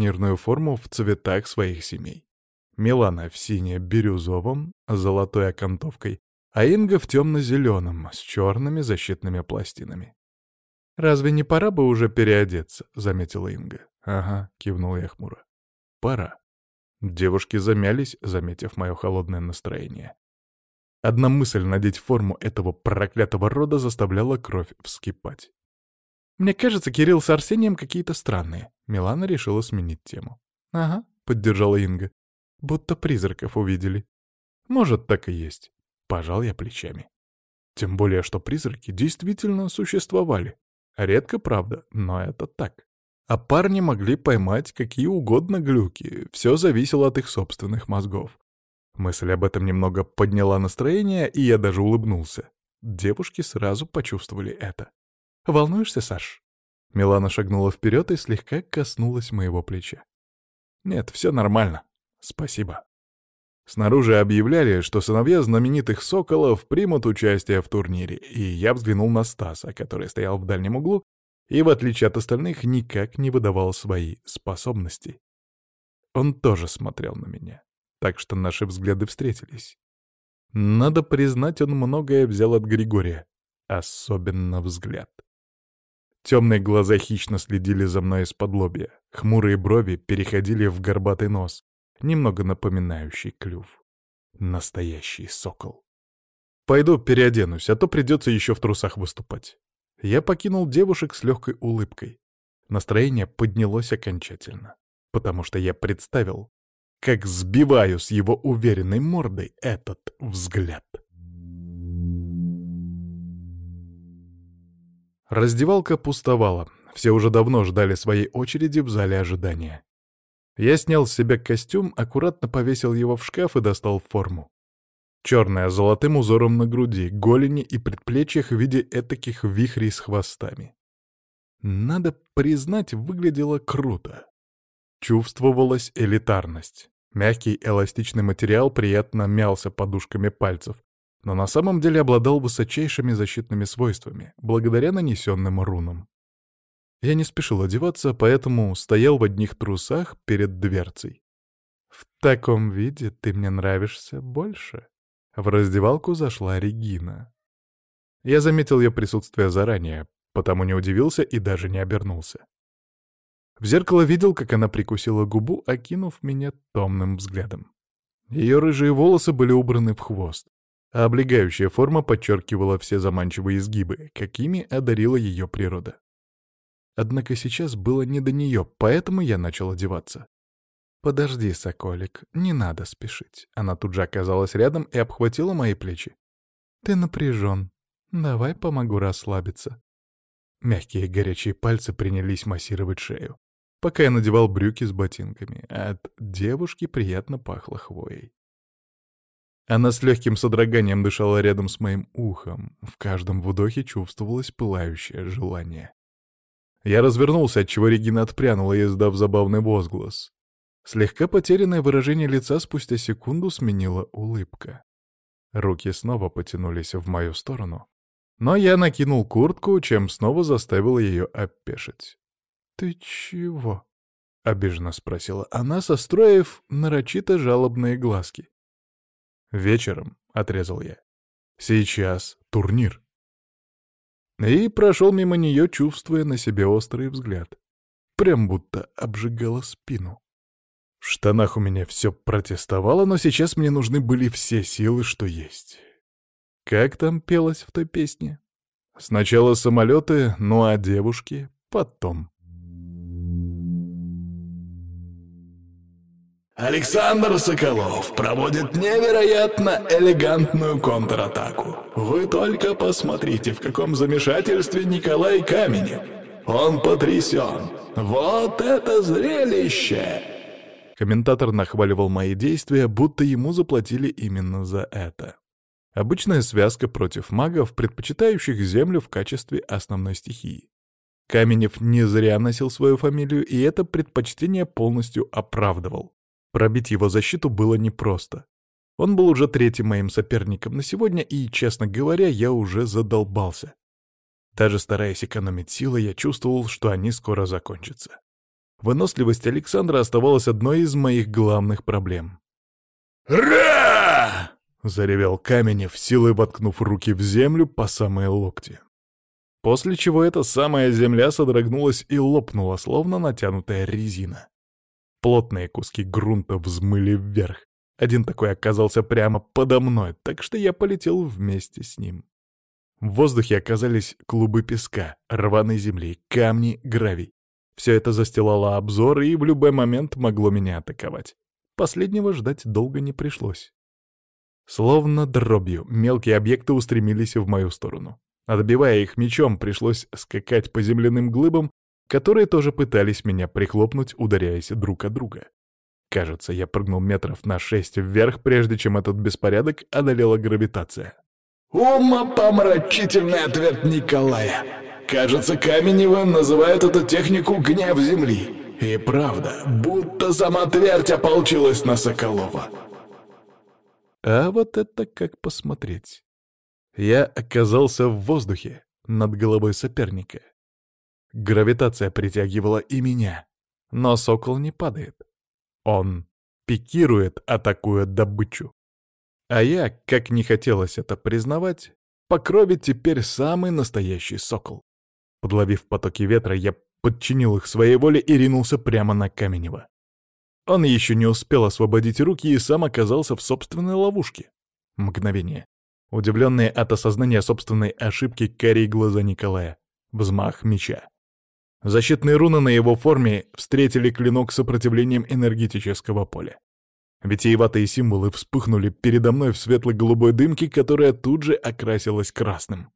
турнирную форму в цветах своих семей. Милана в сине-бирюзовом, с золотой окантовкой, а Инга в темно-зеленом, с черными защитными пластинами. «Разве не пора бы уже переодеться?» — заметила Инга. «Ага», — кивнул я хмуро. «Пора». Девушки замялись, заметив мое холодное настроение. Одна мысль надеть форму этого проклятого рода заставляла кровь вскипать. «Мне кажется, Кирилл с Арсением какие-то странные». Милана решила сменить тему. «Ага», — поддержала Инга. «Будто призраков увидели». «Может, так и есть». Пожал я плечами. Тем более, что призраки действительно существовали. Редко, правда, но это так. А парни могли поймать какие угодно глюки, все зависело от их собственных мозгов. Мысль об этом немного подняла настроение, и я даже улыбнулся. Девушки сразу почувствовали это. «Волнуешься, Саш?» Милана шагнула вперед и слегка коснулась моего плеча. «Нет, все нормально. Спасибо». Снаружи объявляли, что сыновья знаменитых соколов примут участие в турнире, и я взглянул на Стаса, который стоял в дальнем углу и, в отличие от остальных, никак не выдавал свои способности. Он тоже смотрел на меня, так что наши взгляды встретились. Надо признать, он многое взял от Григория, особенно взгляд. Темные глаза хищно следили за мной из-под лобья, хмурые брови переходили в горбатый нос, немного напоминающий клюв. Настоящий сокол. Пойду переоденусь, а то придется еще в трусах выступать. Я покинул девушек с легкой улыбкой. Настроение поднялось окончательно, потому что я представил, как сбиваю с его уверенной мордой этот взгляд. Раздевалка пустовала. Все уже давно ждали своей очереди в зале ожидания. Я снял с себя костюм, аккуратно повесил его в шкаф и достал форму. Черная, с золотым узором на груди, голени и предплечьях в виде этаких вихрей с хвостами. Надо признать, выглядело круто. Чувствовалась элитарность. Мягкий эластичный материал приятно мялся подушками пальцев, но на самом деле обладал высочайшими защитными свойствами, благодаря нанесенным рунам. Я не спешил одеваться, поэтому стоял в одних трусах перед дверцей. «В таком виде ты мне нравишься больше». В раздевалку зашла Регина. Я заметил ее присутствие заранее, потому не удивился и даже не обернулся. В зеркало видел, как она прикусила губу, окинув меня томным взглядом. Ее рыжие волосы были убраны в хвост, а облегающая форма подчеркивала все заманчивые изгибы, какими одарила ее природа. Однако сейчас было не до нее, поэтому я начал одеваться. «Подожди, соколик, не надо спешить». Она тут же оказалась рядом и обхватила мои плечи. «Ты напряжен. Давай помогу расслабиться». Мягкие горячие пальцы принялись массировать шею, пока я надевал брюки с ботинками. От девушки приятно пахло хвоей. Она с легким содроганием дышала рядом с моим ухом. В каждом вдохе чувствовалось пылающее желание. Я развернулся, отчего Регина отпрянула, издав забавный возглас. Слегка потерянное выражение лица спустя секунду сменила улыбка. Руки снова потянулись в мою сторону. Но я накинул куртку, чем снова заставил ее опешить. «Ты чего?» — обиженно спросила она, состроив нарочито жалобные глазки. «Вечером», — отрезал я. «Сейчас турнир» и прошел мимо нее, чувствуя на себе острый взгляд. Прям будто обжигало спину. В штанах у меня все протестовало, но сейчас мне нужны были все силы, что есть. Как там пелось в той песне? Сначала самолеты, ну а девушки потом. Александр Соколов проводит невероятно элегантную контратаку. Вы только посмотрите, в каком замешательстве Николай Каменев. Он потрясен. Вот это зрелище! Комментатор нахваливал мои действия, будто ему заплатили именно за это. Обычная связка против магов, предпочитающих землю в качестве основной стихии. Каменев не зря носил свою фамилию, и это предпочтение полностью оправдывал. Пробить его защиту было непросто. Он был уже третьим моим соперником на сегодня, и, честно говоря, я уже задолбался. Даже стараясь экономить силы, я чувствовал, что они скоро закончатся. Выносливость Александра оставалась одной из моих главных проблем. «Ра!» — заревел Каменев, силой воткнув руки в землю по самые локти. После чего эта самая земля содрогнулась и лопнула, словно натянутая резина. Плотные куски грунта взмыли вверх. Один такой оказался прямо подо мной, так что я полетел вместе с ним. В воздухе оказались клубы песка, рваной земли, камни, гравий. Все это застилало обзор и в любой момент могло меня атаковать. Последнего ждать долго не пришлось. Словно дробью, мелкие объекты устремились в мою сторону. Отбивая их мечом, пришлось скакать по земляным глыбам, которые тоже пытались меня прихлопнуть, ударяясь друг от друга. Кажется, я прыгнул метров на шесть вверх, прежде чем этот беспорядок одолела гравитация. Умопомрачительный ответ Николая. Кажется, Каменева называют эту технику «гнев земли». И правда, будто сама твердь ополчилась на Соколова. А вот это как посмотреть. Я оказался в воздухе над головой соперника. Гравитация притягивала и меня. Но сокол не падает. Он пикирует, атакуя добычу. А я, как не хотелось это признавать, по крови теперь самый настоящий сокол. Подловив потоки ветра, я подчинил их своей воле и ринулся прямо на Каменева. Он еще не успел освободить руки и сам оказался в собственной ловушке. Мгновение. Удивленные от осознания собственной ошибки карие глаза Николая. Взмах меча. Защитные руны на его форме встретили клинок сопротивлением энергетического поля. Витиеватые символы вспыхнули передо мной в светло-голубой дымке, которая тут же окрасилась красным.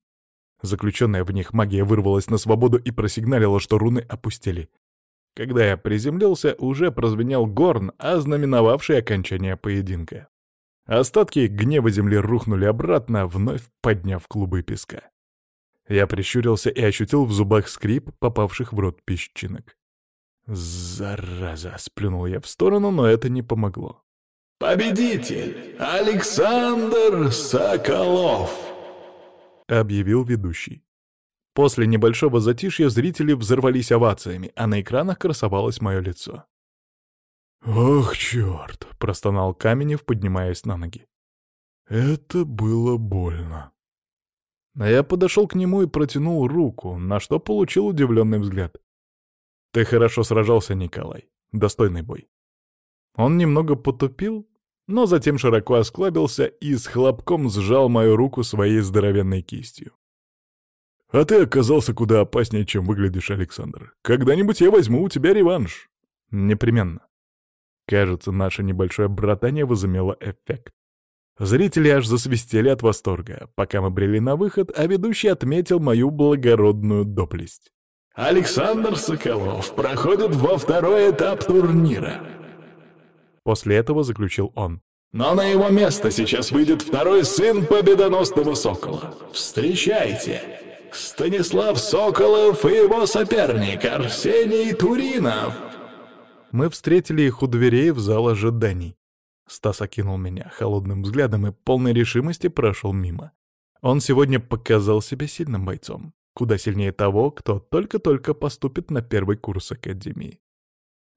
Заключенная в них магия вырвалась на свободу и просигналила, что руны опустили. Когда я приземлился, уже прозвенел горн, ознаменовавший окончание поединка. Остатки гнева земли рухнули обратно, вновь подняв клубы песка. Я прищурился и ощутил в зубах скрип, попавших в рот песчинок. «Зараза!» — сплюнул я в сторону, но это не помогло. «Победитель! Александр Соколов!» — объявил ведущий. После небольшого затишья зрители взорвались овациями, а на экранах красовалось мое лицо. «Ох, черт!» — простонал Каменев, поднимаясь на ноги. «Это было больно». А я подошел к нему и протянул руку, на что получил удивленный взгляд. «Ты хорошо сражался, Николай. Достойный бой». Он немного потупил, но затем широко осклабился и с хлопком сжал мою руку своей здоровенной кистью. «А ты оказался куда опаснее, чем выглядишь, Александр. Когда-нибудь я возьму у тебя реванш». «Непременно». Кажется, наше небольшое братание возымело эффект. Зрители аж засвистели от восторга, пока мы брели на выход, а ведущий отметил мою благородную доблесть. «Александр Соколов проходит во второй этап турнира. После этого заключил он. «Но на его место сейчас выйдет второй сын победоносного Сокола. Встречайте! Станислав Соколов и его соперник Арсений Туринов!» Мы встретили их у дверей в зал ожиданий. Стас окинул меня холодным взглядом и полной решимости прошел мимо. Он сегодня показал себя сильным бойцом, куда сильнее того, кто только-только поступит на первый курс Академии.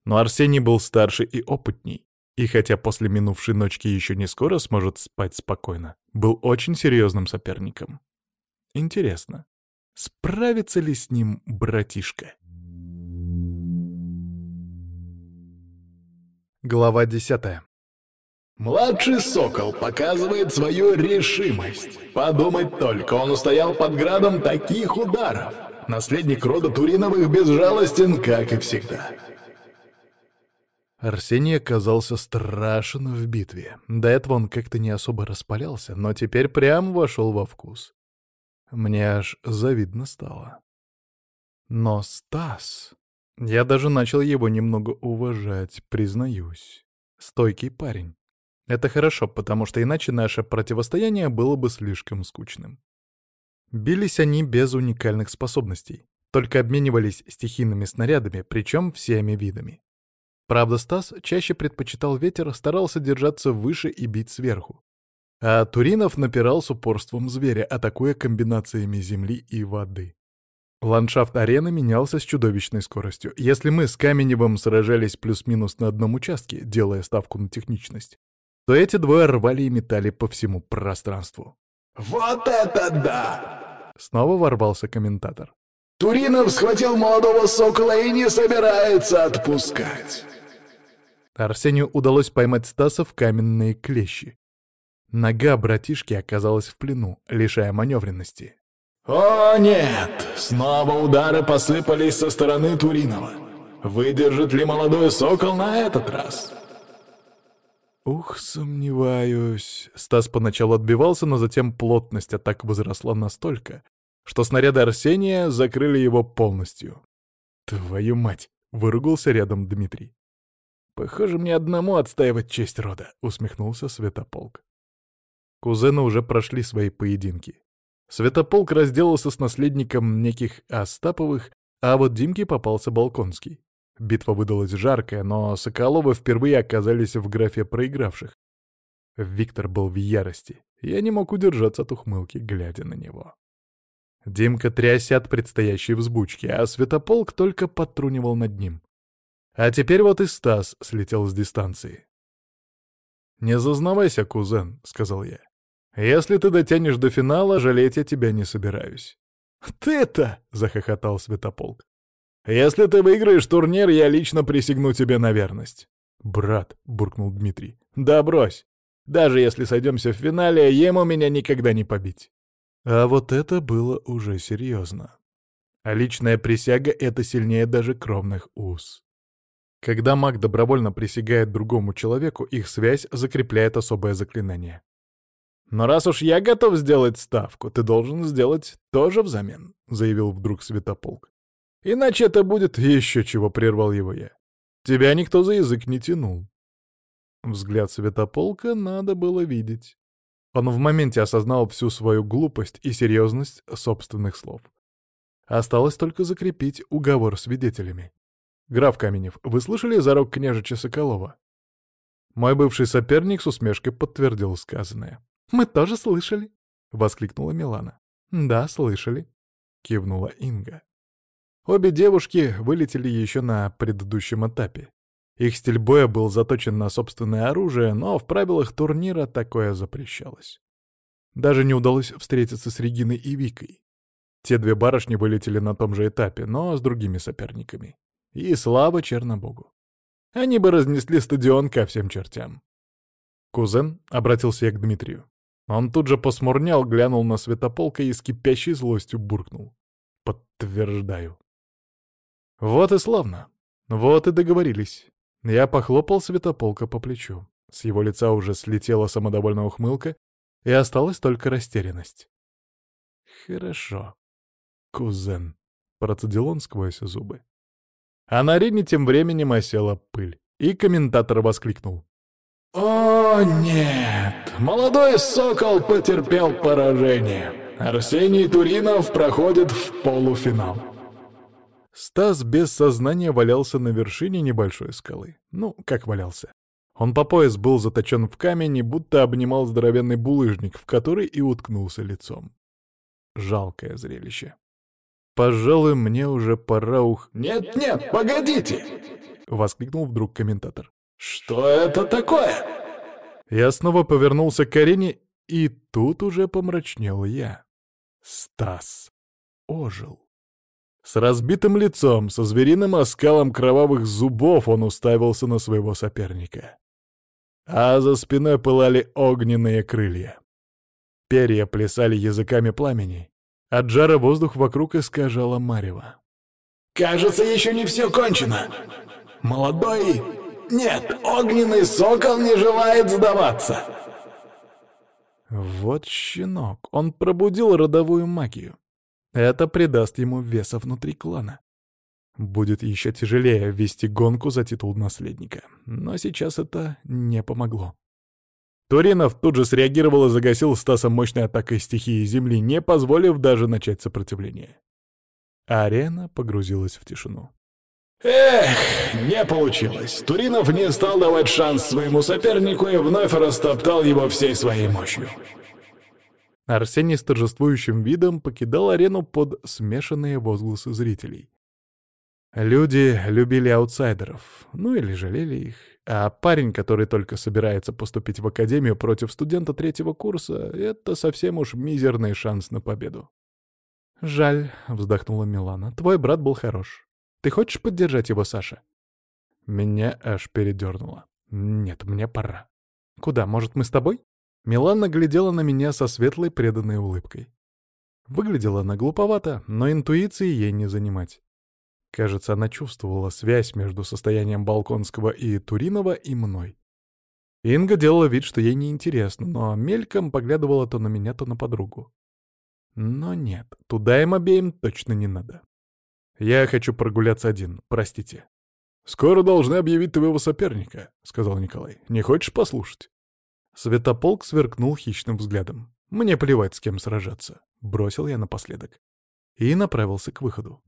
Но Арсений был старше и опытней, и хотя после минувшей ночки еще не скоро сможет спать спокойно, был очень серьезным соперником. Интересно, справится ли с ним братишка? Глава десятая. Младший сокол показывает свою решимость. Подумать только, он устоял под градом таких ударов. Наследник рода Туриновых безжалостен, как и всегда. Арсений оказался страшен в битве. До этого он как-то не особо распалялся, но теперь прям вошел во вкус. Мне аж завидно стало. Но Стас... Я даже начал его немного уважать, признаюсь. Стойкий парень. Это хорошо, потому что иначе наше противостояние было бы слишком скучным. Бились они без уникальных способностей, только обменивались стихийными снарядами, причем всеми видами. Правда, Стас чаще предпочитал ветер, старался держаться выше и бить сверху. А Туринов напирал с упорством зверя, атакуя комбинациями земли и воды. Ландшафт арены менялся с чудовищной скоростью. Если мы с Каменевым сражались плюс-минус на одном участке, делая ставку на техничность, то эти двое рвали и метали по всему пространству. «Вот это да!» Снова ворвался комментатор. «Туринов схватил молодого сокола и не собирается отпускать!» Арсению удалось поймать Стаса в каменные клещи. Нога братишки оказалась в плену, лишая маневренности. «О, нет! Снова удары посыпались со стороны Туринова. Выдержит ли молодой сокол на этот раз?» «Ух, сомневаюсь». Стас поначалу отбивался, но затем плотность атак возросла настолько, что снаряды Арсения закрыли его полностью. «Твою мать!» — выругался рядом Дмитрий. «Похоже, мне одному отстаивать честь рода», — усмехнулся Светополк. Кузены уже прошли свои поединки. Святополк разделался с наследником неких Остаповых, а вот Димке попался Балконский. Битва выдалась жаркая, но Соколовы впервые оказались в графе проигравших. Виктор был в ярости. Я не мог удержаться от ухмылки, глядя на него. Димка трясся от предстоящей взбучки, а Святополк только подтрунивал над ним. А теперь вот и Стас слетел с дистанции. «Не зазнавайся, кузен», — сказал я. Если ты дотянешь до финала, жалеть я тебя не собираюсь. «Ты-то!» — захохотал Святополк. «Если ты выиграешь турнир, я лично присягну тебе на верность». «Брат», — буркнул Дмитрий, — «да брось. Даже если сойдемся в финале, ему меня никогда не побить». А вот это было уже серьезно. А личная присяга — это сильнее даже кровных уз. Когда маг добровольно присягает другому человеку, их связь закрепляет особое заклинание. «Но раз уж я готов сделать ставку, ты должен сделать тоже взамен», — заявил вдруг Святополк. «Иначе это будет еще чего», — прервал его я. «Тебя никто за язык не тянул». Взгляд Святополка надо было видеть. Он в моменте осознал всю свою глупость и серьезность собственных слов. Осталось только закрепить уговор свидетелями. «Граф Каменев, вы слышали зарок княжича Соколова?» Мой бывший соперник с усмешкой подтвердил сказанное. «Мы тоже слышали», — воскликнула Милана. «Да, слышали», — кивнула Инга. Обе девушки вылетели еще на предыдущем этапе. Их стиль боя был заточен на собственное оружие, но в правилах турнира такое запрещалось. Даже не удалось встретиться с Региной и Викой. Те две барышни вылетели на том же этапе, но с другими соперниками. И слава Чернобогу. Они бы разнесли стадион ко всем чертям. Кузен обратился я к Дмитрию. Он тут же посмурнял, глянул на Святополка и с кипящей злостью буркнул. «Подтверждаю». Вот и славно. Вот и договорились. Я похлопал Святополка по плечу. С его лица уже слетела самодовольная ухмылка, и осталась только растерянность. «Хорошо, кузен», — процедил он сквозь зубы. А на арене тем временем осела пыль, и комментатор воскликнул. «О, нет! Молодой сокол потерпел поражение. Арсений Туринов проходит в полуфинал». Стас без сознания валялся на вершине небольшой скалы. Ну, как валялся. Он по пояс был заточен в камень и будто обнимал здоровенный булыжник, в который и уткнулся лицом. Жалкое зрелище. Пожалуй, мне уже пора ух... «Нет-нет, погодите!» — воскликнул вдруг комментатор. «Что это такое?» Я снова повернулся к Карине, и тут уже помрачнел я. Стас ожил. С разбитым лицом, со звериным оскалом кровавых зубов он уставился на своего соперника. А за спиной пылали огненные крылья. Перья плясали языками пламени. От жара воздух вокруг искажало марево. «Кажется, еще не все кончено. Молодой нет, огненный сокол не желает сдаваться. Вот щенок, он пробудил родовую магию. Это придаст ему веса внутри клана. Будет еще тяжелее вести гонку за титул наследника. Но сейчас это не помогло. Туринов тут же среагировал и загасил Стаса мощной атакой стихии Земли, не позволив даже начать сопротивление. Арена погрузилась в тишину. Эх, не получилось. Туринов не стал давать шанс своему сопернику и вновь растоптал его всей своей мощью. Арсений с торжествующим видом покидал арену под смешанные возгласы зрителей. Люди любили аутсайдеров, ну или жалели их. А парень, который только собирается поступить в академию против студента третьего курса, это совсем уж мизерный шанс на победу. «Жаль», — вздохнула Милана, — «твой брат был хорош. Ты хочешь поддержать его, Саша?» Меня аж передернуло. «Нет, мне пора». «Куда? Может, мы с тобой?» Милана глядела на меня со светлой преданной улыбкой. Выглядела она глуповато, но интуиции ей не занимать. Кажется, она чувствовала связь между состоянием Балконского и Туринова и мной. Инга делала вид, что ей неинтересно, но мельком поглядывала то на меня, то на подругу. Но нет, туда им обеим точно не надо. Я хочу прогуляться один, простите. «Скоро должны объявить твоего соперника», — сказал Николай. «Не хочешь послушать?» Светополк сверкнул хищным взглядом. «Мне плевать, с кем сражаться», — бросил я напоследок. И направился к выходу.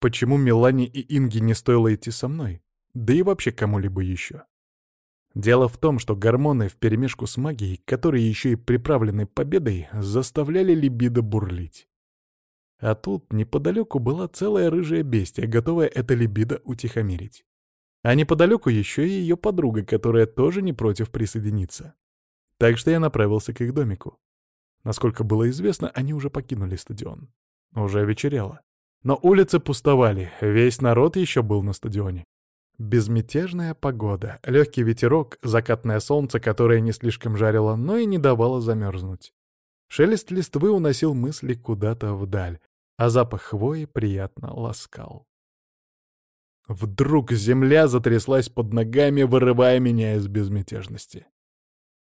Почему Мелани и Инги не стоило идти со мной? Да и вообще кому-либо еще. Дело в том, что гормоны вперемешку с магией, которые еще и приправлены победой, заставляли либидо бурлить. А тут неподалеку была целая рыжая бестия, готовая это либидо утихомирить. А неподалеку еще и ее подруга, которая тоже не против присоединиться. Так что я направился к их домику. Насколько было известно, они уже покинули стадион. Уже вечерело. Но улицы пустовали, весь народ еще был на стадионе. Безмятежная погода, легкий ветерок, закатное солнце, которое не слишком жарило, но и не давало замерзнуть. Шелест листвы уносил мысли куда-то вдаль, а запах хвои приятно ласкал. Вдруг земля затряслась под ногами, вырывая меня из безмятежности.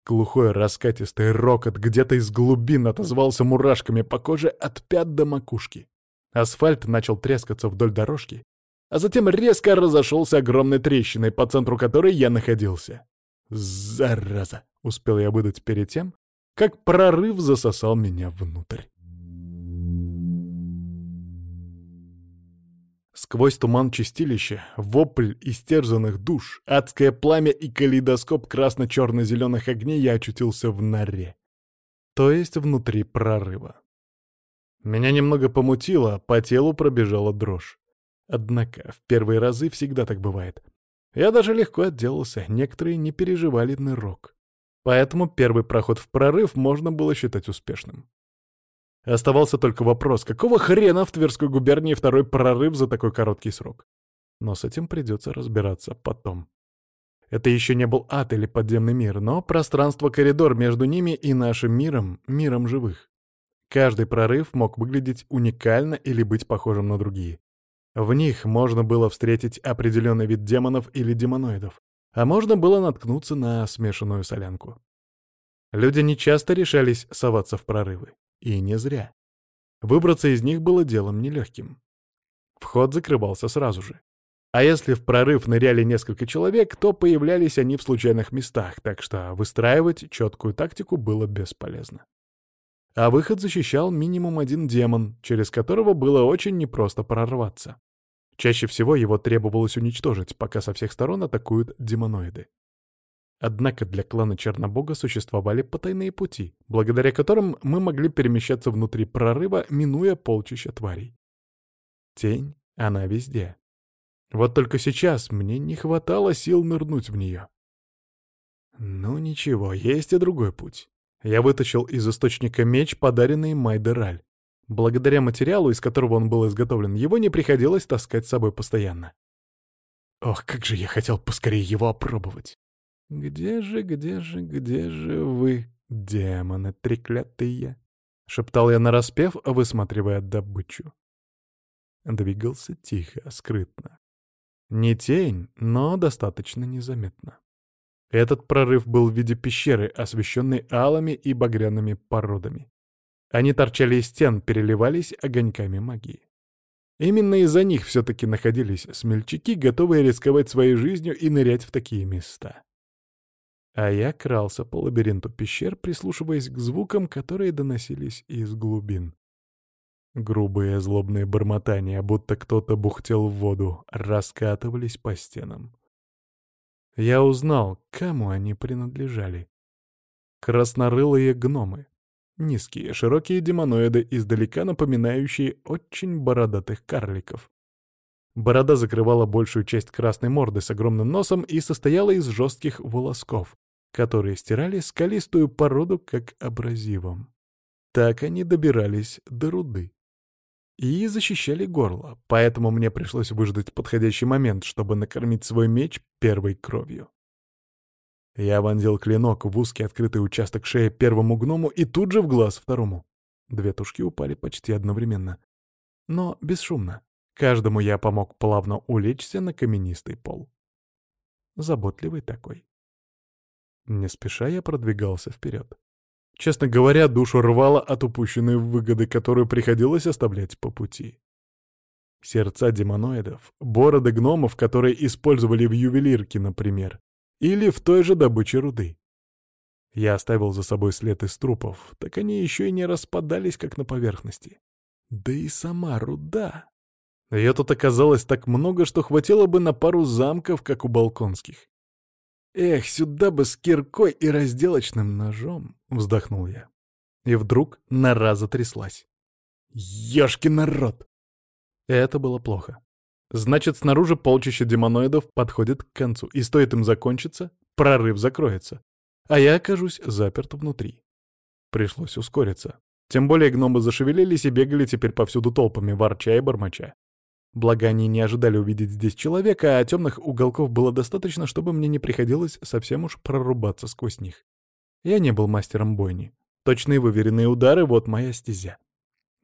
Глухой раскатистый рокот где-то из глубин отозвался мурашками по коже от пят до макушки. Асфальт начал трескаться вдоль дорожки, а затем резко разошелся огромной трещиной, по центру которой я находился. «Зараза!» — успел я выдать перед тем, как прорыв засосал меня внутрь. Сквозь туман чистилища, вопль истерзанных душ, адское пламя и калейдоскоп красно-черно-зеленых огней я очутился в норе. То есть внутри прорыва. Меня немного помутило, по телу пробежала дрожь. Однако в первые разы всегда так бывает. Я даже легко отделался, некоторые не переживали нырок. Поэтому первый проход в прорыв можно было считать успешным. Оставался только вопрос, какого хрена в Тверской губернии второй прорыв за такой короткий срок? Но с этим придется разбираться потом. Это еще не был ад или подземный мир, но пространство-коридор между ними и нашим миром — миром живых. Каждый прорыв мог выглядеть уникально или быть похожим на другие. В них можно было встретить определенный вид демонов или демоноидов, а можно было наткнуться на смешанную солянку. Люди не часто решались соваться в прорывы. И не зря. Выбраться из них было делом нелегким. Вход закрывался сразу же. А если в прорыв ныряли несколько человек, то появлялись они в случайных местах, так что выстраивать четкую тактику было бесполезно. А выход защищал минимум один демон, через которого было очень непросто прорваться. Чаще всего его требовалось уничтожить, пока со всех сторон атакуют демоноиды. Однако для клана Чернобога существовали потайные пути, благодаря которым мы могли перемещаться внутри прорыва, минуя полчища тварей. Тень, она везде. Вот только сейчас мне не хватало сил нырнуть в нее. Ну ничего, есть и другой путь. Я вытащил из источника меч, подаренный Майдераль. Благодаря материалу, из которого он был изготовлен, его не приходилось таскать с собой постоянно. Ох, как же я хотел поскорее его опробовать. «Где же, где же, где же вы, демоны треклятые?» — шептал я нараспев, высматривая добычу. Двигался тихо, скрытно. Не тень, но достаточно незаметно. Этот прорыв был в виде пещеры, освещенной алыми и багряными породами. Они торчали из стен, переливались огоньками магии. Именно из-за них все-таки находились смельчаки, готовые рисковать своей жизнью и нырять в такие места. А я крался по лабиринту пещер, прислушиваясь к звукам, которые доносились из глубин. Грубые злобные бормотания, будто кто-то бухтел в воду, раскатывались по стенам. Я узнал, кому они принадлежали. Краснорылые гномы. Низкие, широкие демоноиды, издалека напоминающие очень бородатых карликов. Борода закрывала большую часть красной морды с огромным носом и состояла из жестких волосков, которые стирали скалистую породу как абразивом. Так они добирались до руды. И защищали горло, поэтому мне пришлось выждать подходящий момент, чтобы накормить свой меч первой кровью. Я вонзил клинок в узкий открытый участок шеи первому гному и тут же в глаз второму. Две тушки упали почти одновременно. Но бесшумно. Каждому я помог плавно улечься на каменистый пол. Заботливый такой. Не спеша я продвигался вперед. Честно говоря, душу рвало от упущенной выгоды, которую приходилось оставлять по пути. Сердца демоноидов, бороды гномов, которые использовали в ювелирке, например, или в той же добыче руды. Я оставил за собой след из трупов, так они еще и не распадались, как на поверхности. Да и сама руда. Ее тут оказалось так много, что хватило бы на пару замков, как у балконских. «Эх, сюда бы с киркой и разделочным ножом!» — вздохнул я. И вдруг нора затряслась. «Ешкин народ!» Это было плохо. Значит, снаружи полчища демоноидов подходит к концу, и стоит им закончиться, прорыв закроется. А я окажусь заперт внутри. Пришлось ускориться. Тем более гномы зашевелились и бегали теперь повсюду толпами, ворча и бормоча. Благо, они не ожидали увидеть здесь человека, а темных уголков было достаточно, чтобы мне не приходилось совсем уж прорубаться сквозь них. Я не был мастером бойни. Точные выверенные удары — вот моя стезя.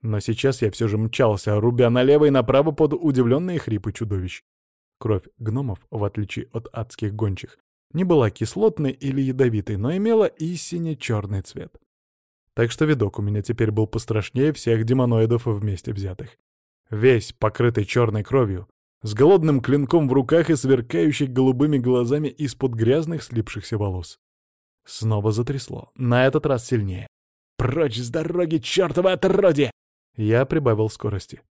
Но сейчас я все же мчался, рубя налево и направо под удивленные хрипы чудовищ. Кровь гномов, в отличие от адских гончих, не была кислотной или ядовитой, но имела и сине-черный цвет. Так что видок у меня теперь был пострашнее всех демоноидов вместе взятых. Весь покрытый черной кровью, с голодным клинком в руках и сверкающий голубыми глазами из-под грязных слипшихся волос. Снова затрясло, на этот раз сильнее. «Прочь с дороги, чертова отродье!» Я прибавил скорости.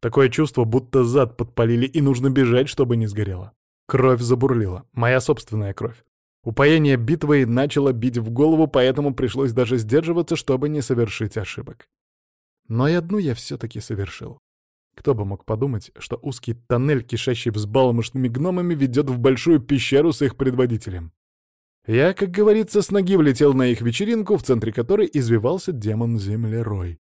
Такое чувство, будто зад подпалили и нужно бежать, чтобы не сгорело. Кровь забурлила, моя собственная кровь. Упоение битвой начало бить в голову, поэтому пришлось даже сдерживаться, чтобы не совершить ошибок. Но и одну я все-таки совершил. Кто бы мог подумать, что узкий тоннель, кишащий взбаломышными гномами, ведет в большую пещеру с их предводителем. Я, как говорится, с ноги влетел на их вечеринку, в центре которой извивался демон-землерой.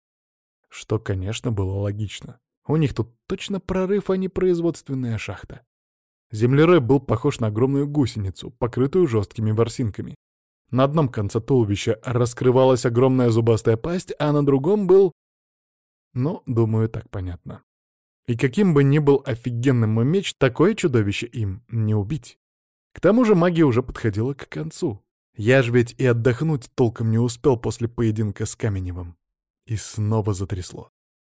Что, конечно, было логично. У них тут точно прорыв, а не производственная шахта. Землерой был похож на огромную гусеницу, покрытую жесткими ворсинками. На одном конце туловища раскрывалась огромная зубастая пасть, а на другом был... Ну, думаю, так понятно. И каким бы ни был офигенным мой меч, такое чудовище им не убить. К тому же магия уже подходила к концу. Я ж ведь и отдохнуть толком не успел после поединка с Каменевым. И снова затрясло.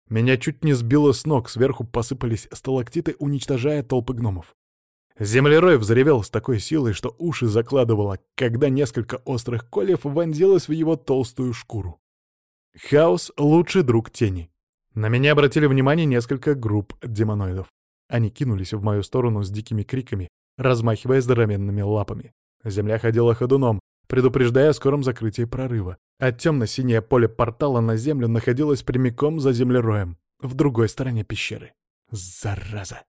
Меня чуть не сбило с ног, сверху посыпались сталактиты, уничтожая толпы гномов. Землерой взревел с такой силой, что уши закладывало, когда несколько острых колев вонзилось в его толстую шкуру. Хаос — лучший друг тени. На меня обратили внимание несколько групп демоноидов. Они кинулись в мою сторону с дикими криками, размахивая здоровенными лапами. Земля ходила ходуном, предупреждая о скором закрытии прорыва. А темно-синее поле портала на землю находилось прямиком за землероем, в другой стороне пещеры. Зараза!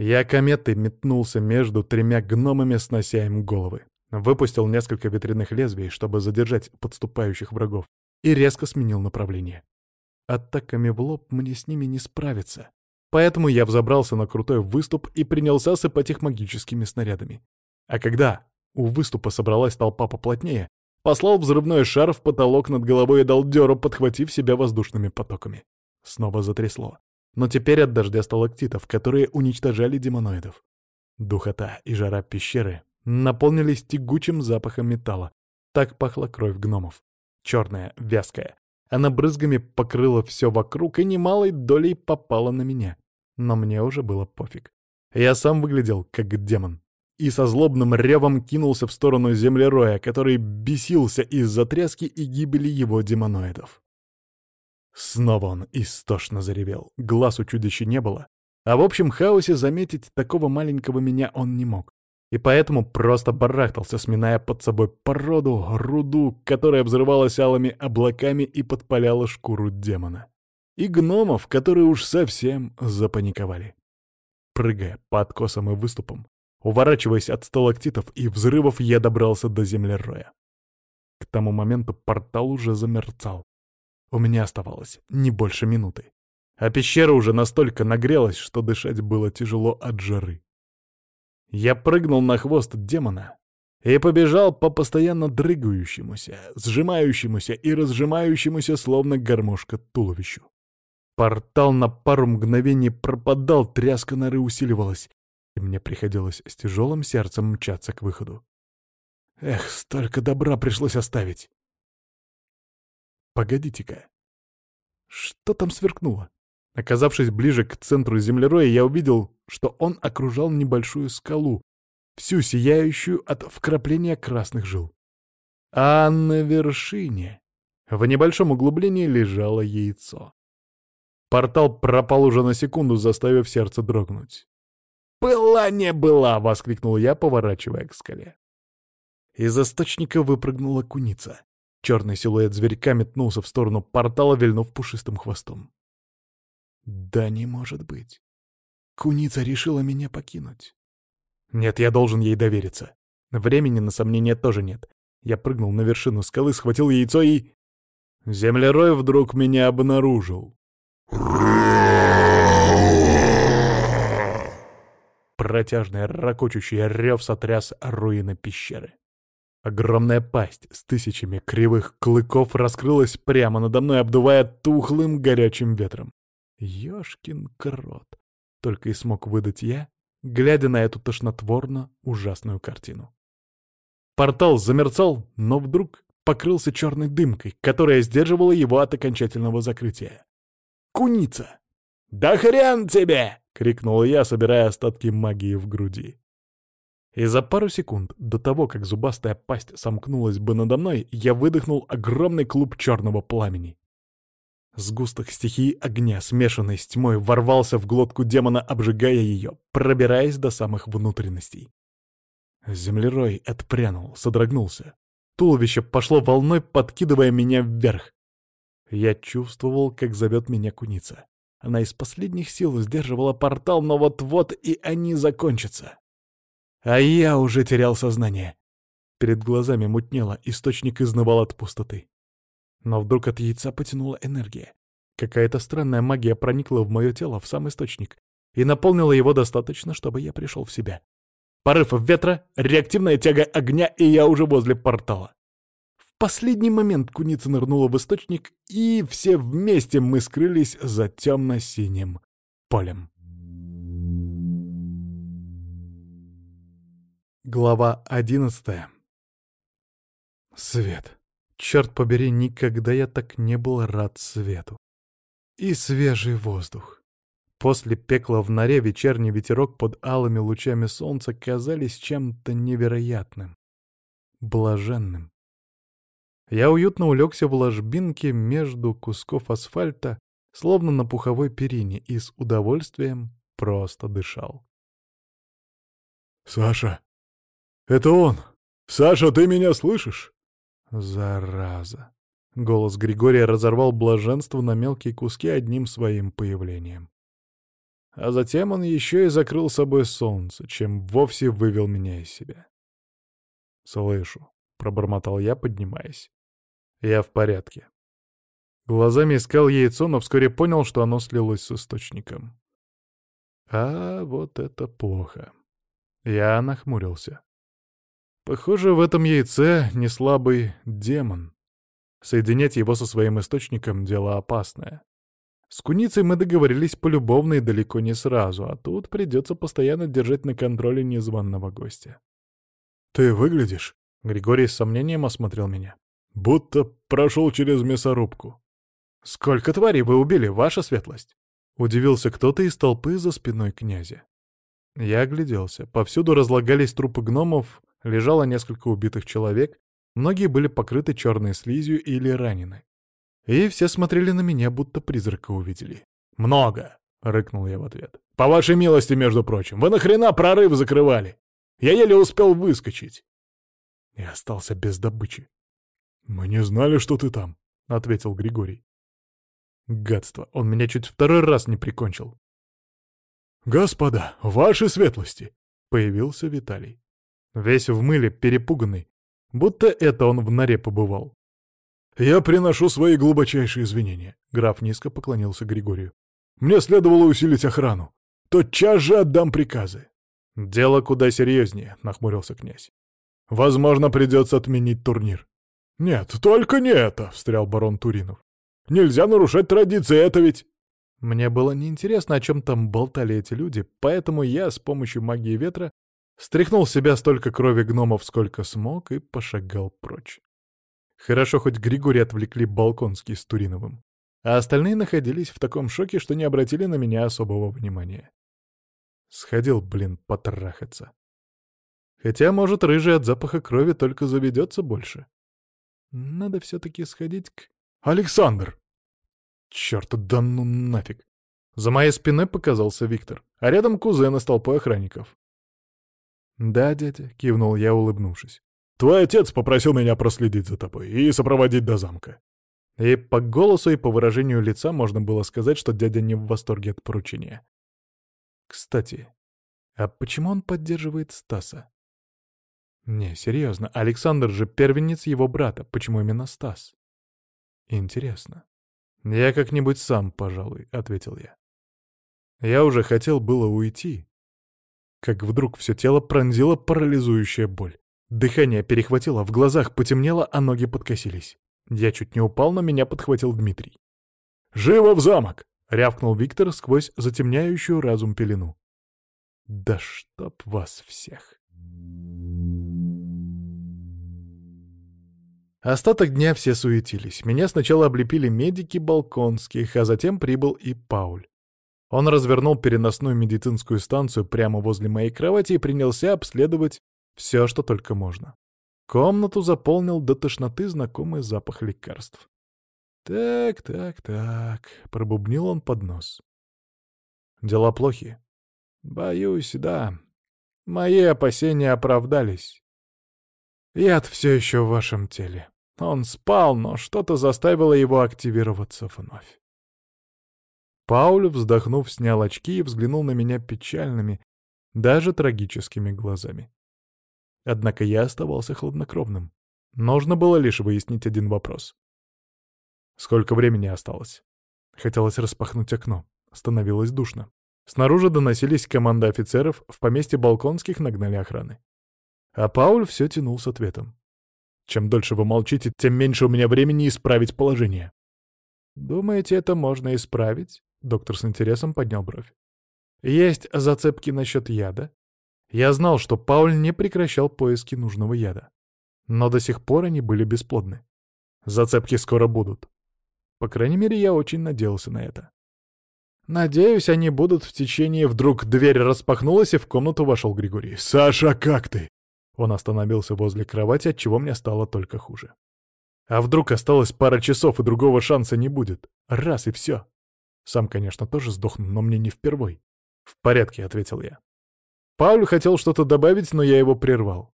Я кометой метнулся между тремя гномами, снося им головы. Выпустил несколько ветряных лезвий, чтобы задержать подступающих врагов, и резко сменил направление. Атаками в лоб мне с ними не справиться. Поэтому я взобрался на крутой выступ и принялся сыпать их магическими снарядами. А когда у выступа собралась толпа поплотнее, послал взрывной шар в потолок над головой и дал дёру, подхватив себя воздушными потоками. Снова затрясло. Но теперь от дождя сталактитов, которые уничтожали демоноидов. Духота и жара пещеры наполнились тягучим запахом металла. Так пахла кровь гномов. Черная, вязкая. Она брызгами покрыла все вокруг и немалой долей попала на меня. Но мне уже было пофиг. Я сам выглядел как демон и со злобным ревом кинулся в сторону землероя, который бесился из-за тряски и гибели его демоноидов. Снова он истошно заревел. Глаз у чудища не было. А в общем хаосе заметить такого маленького меня он не мог. И поэтому просто барахтался, сминая под собой породу, руду, которая взрывалась алыми облаками и подпаляла шкуру демона. И гномов, которые уж совсем запаниковали. Прыгая по откосам и выступам, уворачиваясь от сталактитов и взрывов, я добрался до землероя. К тому моменту портал уже замерцал. У меня оставалось не больше минуты. А пещера уже настолько нагрелась, что дышать было тяжело от жары. Я прыгнул на хвост демона и побежал по постоянно дрыгающемуся, сжимающемуся и разжимающемуся, словно гармошка, туловищу. Портал на пару мгновений пропадал, тряска норы усиливалась, и мне приходилось с тяжелым сердцем мчаться к выходу. Эх, столько добра пришлось оставить. Погодите-ка. Что там сверкнуло? Оказавшись ближе к центру землероя, я увидел, что он окружал небольшую скалу, всю сияющую от вкрапления красных жил. А на вершине, в небольшом углублении, лежало яйцо. Портал пропал уже на секунду, заставив сердце дрогнуть. «Была не была!» — воскликнул я, поворачивая к скале. Из источника выпрыгнула куница. Черный силуэт зверька метнулся в сторону портала, вильнув пушистым хвостом. Да не может быть. Куница решила меня покинуть. Нет, я должен ей довериться. Времени на сомнения тоже нет. Я прыгнул на вершину скалы, схватил яйцо и... Землерой вдруг меня обнаружил. Протяжный, ракочущий рев сотряс руины пещеры. Огромная пасть с тысячами кривых клыков раскрылась прямо надо мной, обдувая тухлым горячим ветром. Ёшкин крот! Только и смог выдать я, глядя на эту тошнотворно ужасную картину. Портал замерцал, но вдруг покрылся черной дымкой, которая сдерживала его от окончательного закрытия. Куница! «Да хрен тебе!» — крикнул я, собирая остатки магии в груди. И за пару секунд до того, как зубастая пасть сомкнулась бы надо мной, я выдохнул огромный клуб черного пламени. Сгусток стихии огня, смешанный с тьмой, ворвался в глотку демона, обжигая ее, пробираясь до самых внутренностей. Землерой отпрянул, содрогнулся. Туловище пошло волной, подкидывая меня вверх. Я чувствовал, как зовет меня куница. Она из последних сил сдерживала портал, но вот-вот и они закончатся. А я уже терял сознание. Перед глазами мутнело, источник изнывал от пустоты. Но вдруг от яйца потянула энергия. Какая-то странная магия проникла в мое тело, в сам источник, и наполнила его достаточно, чтобы я пришел в себя. Порыв ветра, реактивная тяга огня, и я уже возле портала последний момент куница нырнула в источник, и все вместе мы скрылись за темно-синим полем. Глава одиннадцатая Свет. Черт побери, никогда я так не был рад свету. И свежий воздух. После пекла в норе вечерний ветерок под алыми лучами солнца казались чем-то невероятным, блаженным. Я уютно улегся в ложбинке между кусков асфальта, словно на пуховой перине, и с удовольствием просто дышал. «Саша! Это он! Саша, ты меня слышишь?» «Зараза!» Голос Григория разорвал блаженство на мелкие куски одним своим появлением. А затем он еще и закрыл собой солнце, чем вовсе вывел меня из себя. «Слышу», — пробормотал я, поднимаясь. Я в порядке. Глазами искал яйцо, но вскоре понял, что оно слилось с источником. А вот это плохо. Я нахмурился. Похоже, в этом яйце не слабый демон. Соединять его со своим источником — дело опасное. С куницей мы договорились полюбовно и далеко не сразу, а тут придется постоянно держать на контроле незваного гостя. «Ты выглядишь?» — Григорий с сомнением осмотрел меня. Будто прошел через мясорубку. «Сколько тварей вы убили, ваша светлость?» Удивился кто-то из толпы за спиной князя. Я огляделся. Повсюду разлагались трупы гномов, лежало несколько убитых человек, многие были покрыты черной слизью или ранены. И все смотрели на меня, будто призрака увидели. «Много!» — рыкнул я в ответ. «По вашей милости, между прочим, вы нахрена прорыв закрывали? Я еле успел выскочить. И остался без добычи. «Мы не знали, что ты там», — ответил Григорий. Гадство, он меня чуть второй раз не прикончил. «Господа, ваши светлости!» — появился Виталий. Весь в мыле, перепуганный, будто это он в норе побывал. «Я приношу свои глубочайшие извинения», — граф низко поклонился Григорию. «Мне следовало усилить охрану. Тотчас же отдам приказы». «Дело куда серьезнее», — нахмурился князь. «Возможно, придется отменить турнир». «Нет, только не это», — встрял барон Туринов. «Нельзя нарушать традиции, это ведь...» Мне было неинтересно, о чем там болтали эти люди, поэтому я с помощью магии ветра стряхнул с себя столько крови гномов, сколько смог, и пошагал прочь. Хорошо, хоть Григорий отвлекли Балконский с Туриновым, а остальные находились в таком шоке, что не обратили на меня особого внимания. Сходил, блин, потрахаться. Хотя, может, рыжий от запаха крови только заведется больше. Надо все-таки сходить к... Александр! Черт, да ну нафиг! За моей спиной показался Виктор, а рядом кузен из толпы охранников. «Да, дядя», — кивнул я, улыбнувшись. Твой отец попросил меня проследить за тобой и сопроводить до замка». И по голосу, и по выражению лица можно было сказать, что дядя не в восторге от поручения. Кстати, а почему он поддерживает Стаса? Не, серьезно, Александр же первенец его брата, почему именно Стас? Интересно. Я как-нибудь сам, пожалуй, — ответил я. Я уже хотел было уйти, как вдруг все тело пронзила парализующая боль. Дыхание перехватило, в глазах потемнело, а ноги подкосились. Я чуть не упал, но меня подхватил Дмитрий. «Живо в замок!» — рявкнул Виктор сквозь затемняющую разум пелену. «Да чтоб вас всех!» Остаток дня все суетились. Меня сначала облепили медики балконских, а затем прибыл и Пауль. Он развернул переносную медицинскую станцию прямо возле моей кровати и принялся обследовать все, что только можно. Комнату заполнил до тошноты знакомый запах лекарств. «Так, так, так», — пробубнил он под нос. «Дела плохи?» «Боюсь, да. Мои опасения оправдались. Яд все еще в вашем теле. Он спал, но что-то заставило его активироваться вновь». Пауль, вздохнув, снял очки и взглянул на меня печальными, даже трагическими глазами. Однако я оставался хладнокровным. Нужно было лишь выяснить один вопрос. Сколько времени осталось? Хотелось распахнуть окно. Становилось душно. Снаружи доносились команды офицеров, в поместье Балконских нагнали охраны. А Пауль все тянул с ответом. «Чем дольше вы молчите, тем меньше у меня времени исправить положение». «Думаете, это можно исправить?» Доктор с интересом поднял бровь. «Есть зацепки насчет яда?» Я знал, что Пауль не прекращал поиски нужного яда. Но до сих пор они были бесплодны. Зацепки скоро будут. По крайней мере, я очень надеялся на это. Надеюсь, они будут в течение... Вдруг дверь распахнулась, и в комнату вошел Григорий. «Саша, как ты?» Он остановился возле кровати, от чего мне стало только хуже. А вдруг осталось пара часов, и другого шанса не будет? Раз, и все. Сам, конечно, тоже сдохну, но мне не впервой. «В порядке», — ответил я. Пауль хотел что-то добавить, но я его прервал.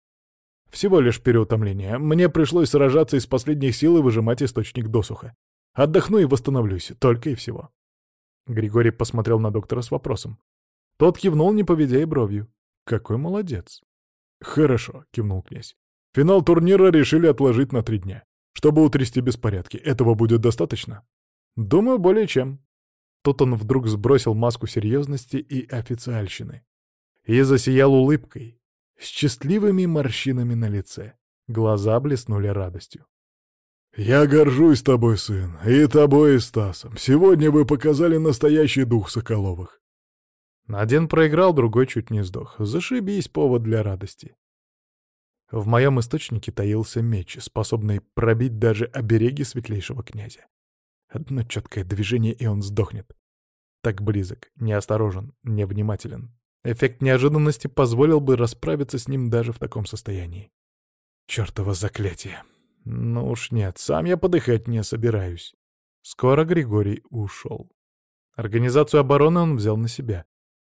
Всего лишь переутомление. Мне пришлось сражаться из последних сил и выжимать источник досуха. Отдохну и восстановлюсь, только и всего. Григорий посмотрел на доктора с вопросом. Тот кивнул, не поведя и бровью. Какой молодец. Хорошо, кивнул князь. Финал турнира решили отложить на три дня, чтобы утрясти беспорядки. Этого будет достаточно? Думаю, более чем. Тут он вдруг сбросил маску серьезности и официальщины и засиял улыбкой, с счастливыми морщинами на лице. Глаза блеснули радостью. «Я горжусь тобой, сын, и тобой, и Стасом. Сегодня вы показали настоящий дух Соколовых». Один проиграл, другой чуть не сдох. Зашибись, повод для радости. В моем источнике таился меч, способный пробить даже обереги светлейшего князя. Одно четкое движение, и он сдохнет. Так близок, неосторожен, невнимателен, Эффект неожиданности позволил бы расправиться с ним даже в таком состоянии. Чёртово заклятие. Ну уж нет, сам я подыхать не собираюсь. Скоро Григорий ушел. Организацию обороны он взял на себя.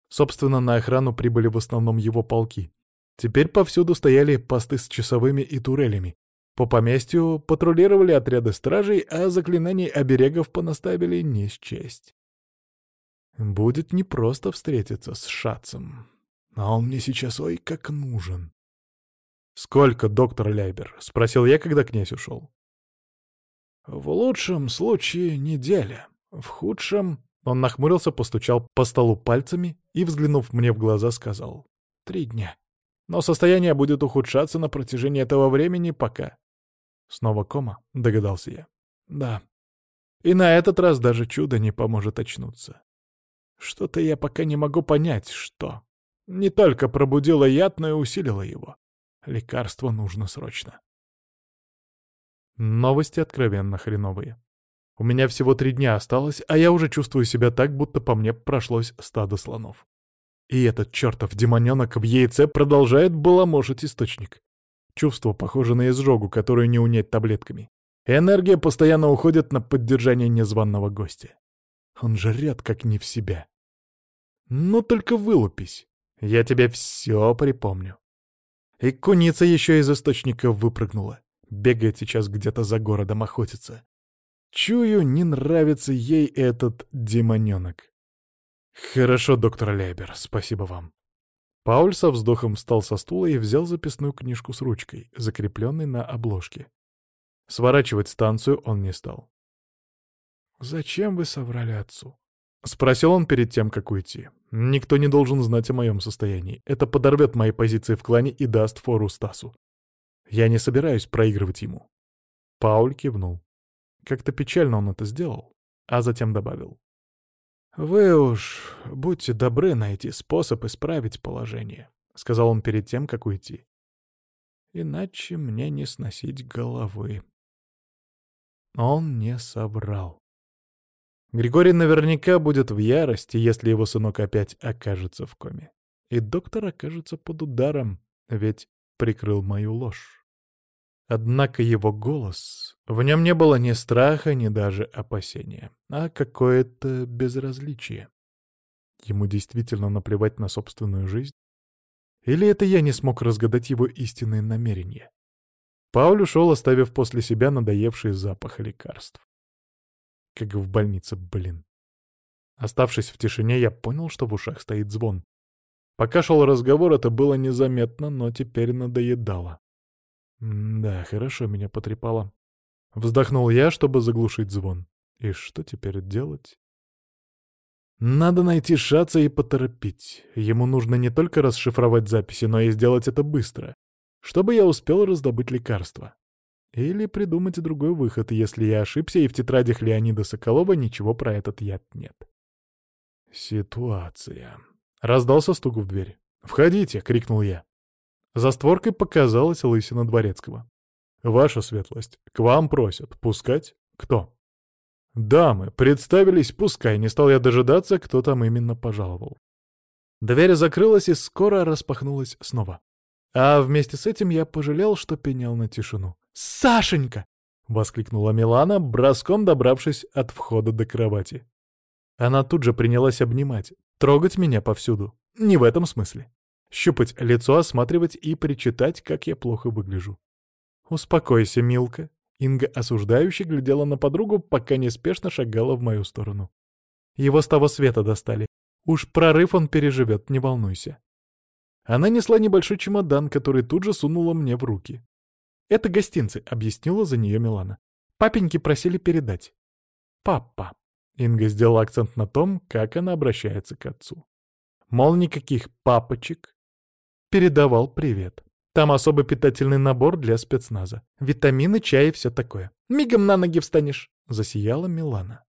Собственно, на охрану прибыли в основном его полки. Теперь повсюду стояли посты с часовыми и турелями. По поместью патрулировали отряды стражей, а заклинаний оберегов понаставили не счесть. Будет непросто встретиться с Шацем. А он мне сейчас ой как нужен. «Сколько, доктор Ляйбер?» — спросил я, когда князь ушел. «В лучшем случае неделя. В худшем...» Он нахмурился, постучал по столу пальцами и, взглянув мне в глаза, сказал. «Три дня. Но состояние будет ухудшаться на протяжении этого времени пока». «Снова кома?» — догадался я. «Да. И на этот раз даже чудо не поможет очнуться. Что-то я пока не могу понять, что. Не только пробудило яд, но и усилило его. Лекарство нужно срочно. Новости откровенно хреновые. У меня всего три дня осталось, а я уже чувствую себя так, будто по мне прошлось стадо слонов. И этот чертов демоненок в яйце продолжает баламошить источник. Чувство похоже на изжогу, которую не унять таблетками. Энергия постоянно уходит на поддержание незваного гостя. Он жрет, как не в себя. Ну только вылупись. Я тебе все припомню. И куница еще из источника выпрыгнула. Бегает сейчас где-то за городом охотиться. Чую, не нравится ей этот демоненок. Хорошо, доктор Лейбер, спасибо вам. Пауль со вздохом встал со стула и взял записную книжку с ручкой, закрепленной на обложке. Сворачивать станцию он не стал. «Зачем вы соврали отцу?» — спросил он перед тем, как уйти. Никто не должен знать о моем состоянии. Это подорвет мои позиции в клане и даст фору Стасу. Я не собираюсь проигрывать ему. Пауль кивнул. Как-то печально он это сделал, а затем добавил. «Вы уж будьте добры найти способ исправить положение», — сказал он перед тем, как уйти. «Иначе мне не сносить головы». Он не соврал. Григорий наверняка будет в ярости, если его сынок опять окажется в коме. И доктор окажется под ударом, ведь прикрыл мою ложь. Однако его голос... В нем не было ни страха, ни даже опасения, а какое-то безразличие. Ему действительно наплевать на собственную жизнь? Или это я не смог разгадать его истинные намерения? Пауль ушел, оставив после себя надоевший запах лекарств. Как в больнице, блин. Оставшись в тишине, я понял, что в ушах стоит звон. Пока шел разговор, это было незаметно, но теперь надоедало. Да, хорошо меня потрепало. Вздохнул я, чтобы заглушить звон. И что теперь делать? Надо найти Шаца и поторопить. Ему нужно не только расшифровать записи, но и сделать это быстро, чтобы я успел раздобыть лекарства. Или придумать другой выход, если я ошибся, и в тетрадях Леонида Соколова ничего про этот яд нет. Ситуация. Раздался стук в дверь. «Входите!» — крикнул я. За створкой показалась лысина дворецкого. «Ваша светлость, к вам просят. Пускать? Кто?» «Дамы, представились, пускай, не стал я дожидаться, кто там именно пожаловал». Дверь закрылась и скоро распахнулась снова. А вместе с этим я пожалел, что пенял на тишину. «Сашенька!» — воскликнула Милана, броском добравшись от входа до кровати. Она тут же принялась обнимать, трогать меня повсюду. Не в этом смысле. Щупать лицо, осматривать и причитать, как я плохо выгляжу. «Успокойся, Милка». Инга осуждающе глядела на подругу, пока неспешно шагала в мою сторону. Его с того света достали. Уж прорыв он переживет, не волнуйся. Она несла небольшой чемодан, который тут же сунула мне в руки. «Это гостинцы», — объяснила за нее Милана. «Папеньки просили передать». «Папа». Инга сделала акцент на том, как она обращается к отцу. Мол, никаких папочек. Передавал привет. Там особый питательный набор для спецназа. Витамины, чай и все такое. Мигом на ноги встанешь. Засияла Милана.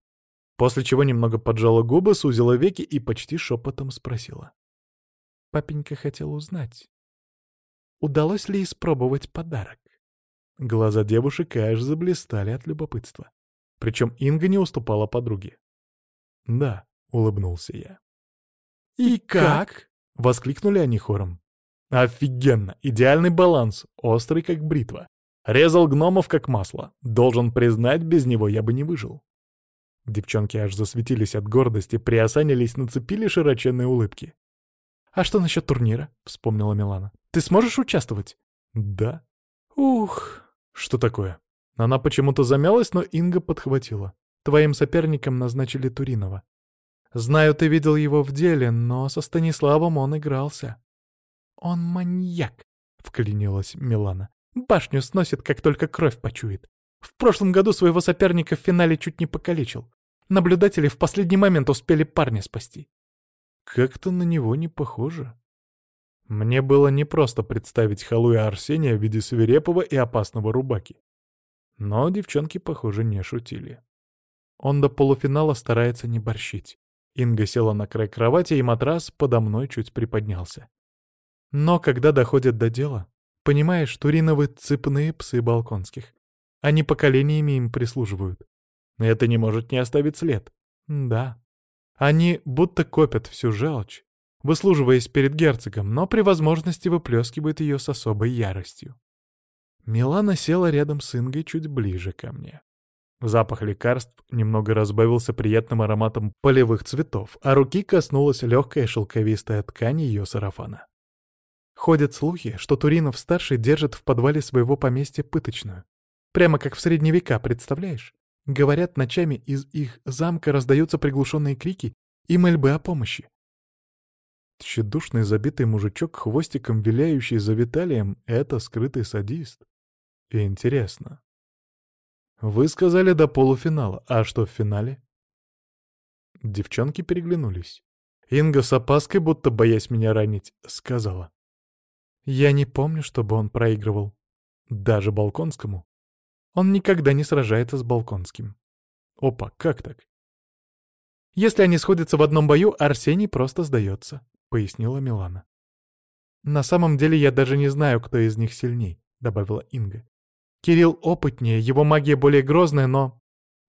После чего немного поджала губы, сузила веки и почти шепотом спросила. Папенька хотел узнать, удалось ли испробовать подарок. Глаза девушек аж заблистали от любопытства. Причем Инга не уступала подруге. «Да», — улыбнулся я. «И как?» — воскликнули они хором. «Офигенно! Идеальный баланс, острый как бритва. Резал гномов как масло. Должен признать, без него я бы не выжил». Девчонки аж засветились от гордости, приосанились, нацепили широченные улыбки. «А что насчет турнира?» — вспомнила Милана. Ты сможешь участвовать?» «Да». «Ух, что такое?» Она почему-то замялась, но Инга подхватила. «Твоим соперником назначили Туринова. Знаю, ты видел его в деле, но со Станиславом он игрался». «Он маньяк», — вклинилась Милана. «Башню сносит, как только кровь почует. В прошлом году своего соперника в финале чуть не покалечил. Наблюдатели в последний момент успели парня спасти». «Как-то на него не похоже», мне было непросто представить Халуя Арсения в виде свирепого и опасного рубаки. Но девчонки, похоже, не шутили. Он до полуфинала старается не борщить. Инга села на край кровати, и матрас подо мной чуть приподнялся. Но когда доходят до дела, понимаешь, Туриновы — цепные псы балконских. Они поколениями им прислуживают. Это не может не оставить след. Да. Они будто копят всю желчь, выслуживаясь перед герцогом, но при возможности выплескивают ее с особой яростью. Милана села рядом с Ингой чуть ближе ко мне. Запах лекарств немного разбавился приятным ароматом полевых цветов, а руки коснулась легкая шелковистая ткань ее сарафана. Ходят слухи, что Туринов-старший держит в подвале своего поместья пыточную. Прямо как в средние века, представляешь? Говорят, ночами из их замка раздаются приглушенные крики и мольбы о помощи. Тщедушный забитый мужичок, хвостиком виляющий за Виталием, — это скрытый садист. И интересно. Вы сказали до полуфинала, а что в финале? Девчонки переглянулись. Инга с опаской, будто боясь меня ранить, сказала. Я не помню, чтобы он проигрывал. Даже Балконскому. Он никогда не сражается с Балконским. Опа, как так? Если они сходятся в одном бою, Арсений просто сдается пояснила Милана. «На самом деле я даже не знаю, кто из них сильней», — добавила Инга. «Кирилл опытнее, его магия более грозная, но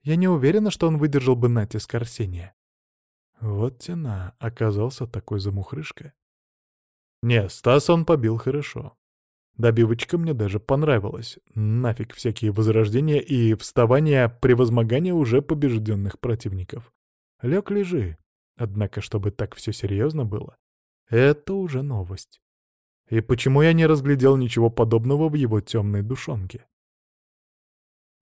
я не уверена, что он выдержал бы натиск Арсения». Вот тена, оказался такой замухрышка. Не, Стас он побил хорошо. Добивочка мне даже понравилась. Нафиг всякие возрождения и вставания превозмогания уже побежденных противников. Лег лежи. Однако, чтобы так все серьезно было, это уже новость. И почему я не разглядел ничего подобного в его темной душонке?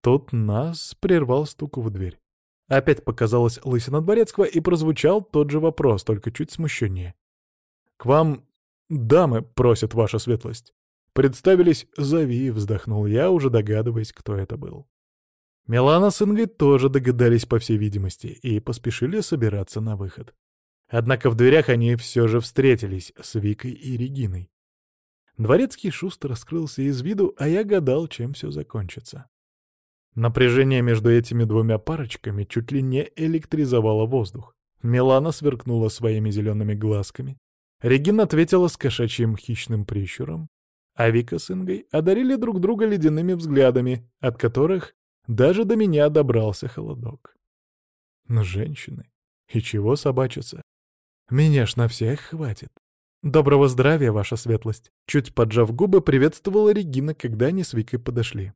Тут нас прервал стук в дверь. Опять показалась лысина дворецкого, и прозвучал тот же вопрос, только чуть смущеннее. «К вам дамы просят ваша светлость». Представились «Зови», — вздохнул я, уже догадываясь, кто это был. Милана с Ингой тоже догадались, по всей видимости, и поспешили собираться на выход. Однако в дверях они все же встретились с Викой и Региной. Дворецкий шустро скрылся из виду, а я гадал, чем все закончится. Напряжение между этими двумя парочками чуть ли не электризовало воздух. Милана сверкнула своими зелеными глазками. Регина ответила с кошачьим хищным прищуром, а Вика с Ингой одарили друг друга ледяными взглядами, от которых даже до меня добрался холодок. Но женщины, и чего собачиться? Меня ж на всех хватит. Доброго здравия, ваша светлость. Чуть поджав губы, приветствовала Регина, когда они с Викой подошли.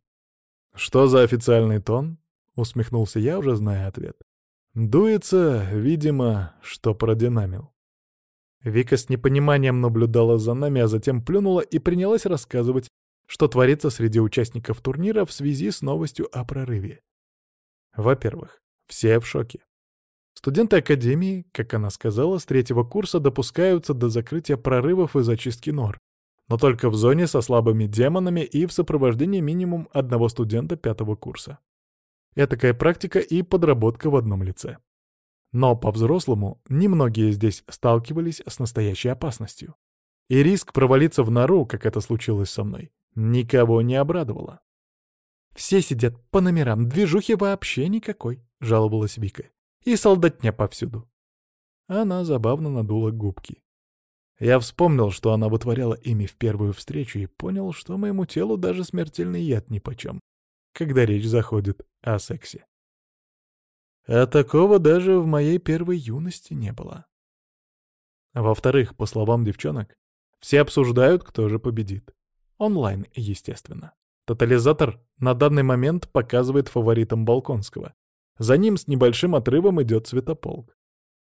Что за официальный тон? Усмехнулся я, уже зная ответ. Дуется, видимо, что продинамил. Вика с непониманием наблюдала за нами, а затем плюнула и принялась рассказывать, что творится среди участников турнира в связи с новостью о прорыве. Во-первых, все в шоке. Студенты Академии, как она сказала, с третьего курса допускаются до закрытия прорывов и зачистки нор, но только в зоне со слабыми демонами и в сопровождении минимум одного студента пятого курса. Этакая практика и подработка в одном лице. Но по-взрослому немногие здесь сталкивались с настоящей опасностью. И риск провалиться в нору, как это случилось со мной, никого не обрадовало. «Все сидят по номерам, движухи вообще никакой», — жаловалась Вика. И солдатня повсюду. Она забавно надула губки. Я вспомнил, что она вытворяла ими в первую встречу, и понял, что моему телу даже смертельный яд нипочем, когда речь заходит о сексе. А такого даже в моей первой юности не было. Во-вторых, по словам девчонок, все обсуждают, кто же победит. Онлайн, естественно. Тотализатор на данный момент показывает фаворитом Балконского, за ним с небольшим отрывом идет Светополк.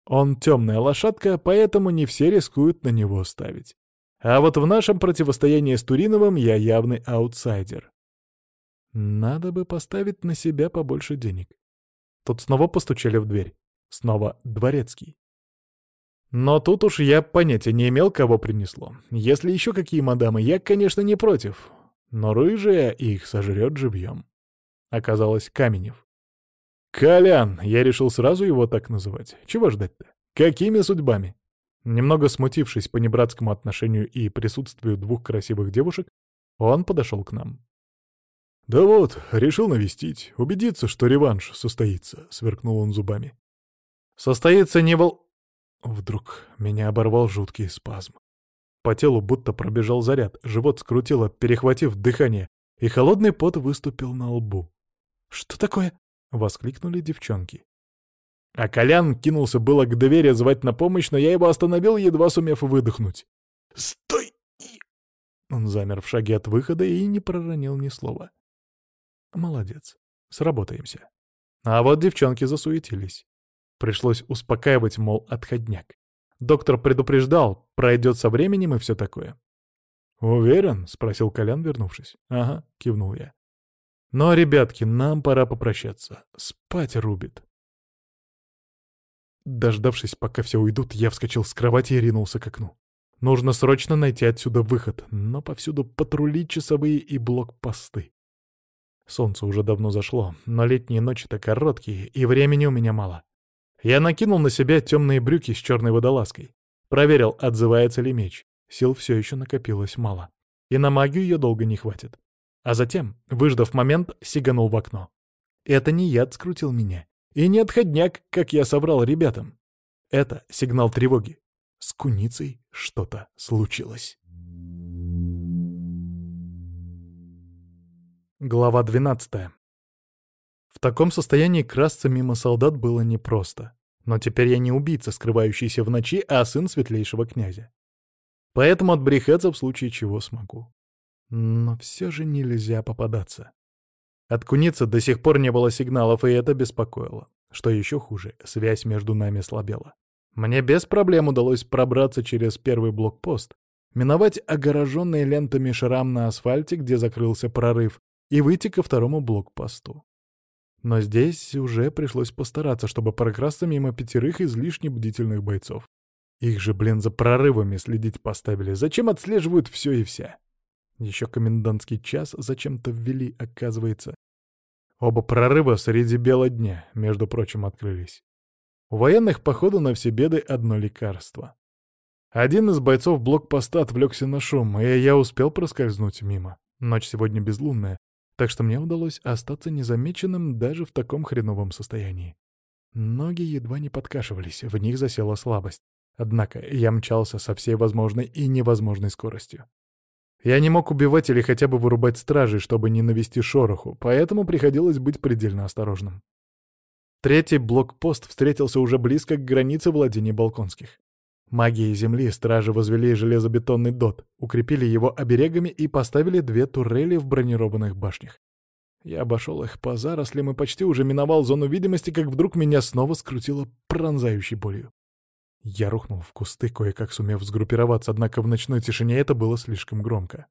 Он темная лошадка, поэтому не все рискуют на него ставить. А вот в нашем противостоянии с Туриновым я явный аутсайдер. Надо бы поставить на себя побольше денег. Тут снова постучали в дверь. Снова дворецкий. Но тут уж я понятия не имел, кого принесло. Если еще какие мадамы, я, конечно, не против. Но рыжая их сожрет живьем. Оказалось, Каменев. «Колян!» — я решил сразу его так называть. Чего ждать-то? Какими судьбами? Немного смутившись по небратскому отношению и присутствию двух красивых девушек, он подошел к нам. «Да вот, решил навестить, убедиться, что реванш состоится», — сверкнул он зубами. «Состоится не вол...» Вдруг меня оборвал жуткий спазм. По телу будто пробежал заряд, живот скрутило, перехватив дыхание, и холодный пот выступил на лбу. «Что такое?» — воскликнули девчонки. А Колян кинулся было к двери звать на помощь, но я его остановил, едва сумев выдохнуть. «Стой!» Он замер в шаге от выхода и не проронил ни слова. «Молодец. Сработаемся». А вот девчонки засуетились. Пришлось успокаивать, мол, отходняк. Доктор предупреждал, пройдет со временем и все такое. «Уверен?» — спросил Колян, вернувшись. «Ага», — кивнул я. «Но, ребятки, нам пора попрощаться. Спать рубит». Дождавшись, пока все уйдут, я вскочил с кровати и ринулся к окну. Нужно срочно найти отсюда выход, но повсюду патрули часовые и блокпосты. Солнце уже давно зашло, но летние ночи-то короткие, и времени у меня мало. Я накинул на себя темные брюки с черной водолазкой. Проверил, отзывается ли меч. Сил все еще накопилось мало. И на магию ее долго не хватит. А затем, выждав момент, сиганул в окно. Это не яд скрутил меня. И не отходняк, как я соврал ребятам. Это сигнал тревоги. С куницей что-то случилось. Глава 12. В таком состоянии красться мимо солдат было непросто. Но теперь я не убийца, скрывающийся в ночи, а сын светлейшего князя. Поэтому отбрехаться в случае чего смогу. Но все же нельзя попадаться. От куницы до сих пор не было сигналов, и это беспокоило. Что еще хуже, связь между нами слабела. Мне без проблем удалось пробраться через первый блокпост, миновать огороженный лентами шрам на асфальте, где закрылся прорыв, и выйти ко второму блокпосту. Но здесь уже пришлось постараться, чтобы прокрасться мимо пятерых излишне бдительных бойцов. Их же, блин, за прорывами следить поставили. Зачем отслеживают все и вся? Еще комендантский час зачем-то ввели, оказывается. Оба прорыва среди бела дня, между прочим, открылись. У военных, походу, на все беды одно лекарство. Один из бойцов блокпоста отвлекся на шум, и я успел проскользнуть мимо. Ночь сегодня безлунная, так что мне удалось остаться незамеченным даже в таком хреновом состоянии. Ноги едва не подкашивались, в них засела слабость. Однако я мчался со всей возможной и невозможной скоростью. Я не мог убивать или хотя бы вырубать стражей, чтобы не навести шороху, поэтому приходилось быть предельно осторожным. Третий блокпост встретился уже близко к границе владений Балконских. Магией земли стражи возвели железобетонный дот, укрепили его оберегами и поставили две турели в бронированных башнях. Я обошел их по зарослям и почти уже миновал зону видимости, как вдруг меня снова скрутило пронзающей болью. Я рухнул в кусты, кое-как сумев сгруппироваться, однако в ночной тишине это было слишком громко.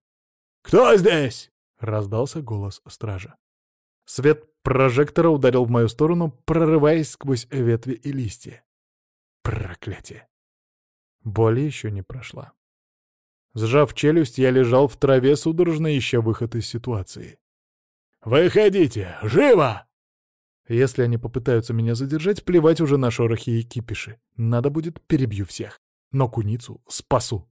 «Кто здесь?» — раздался голос стража. Свет прожектора ударил в мою сторону, прорываясь сквозь ветви и листья. Проклятие! Боль еще не прошла. Сжав челюсть, я лежал в траве, судорожно ища выход из ситуации. «Выходите! Живо!» Если они попытаются меня задержать, плевать уже на шорохи и кипиши. Надо будет, перебью всех. Но куницу спасу.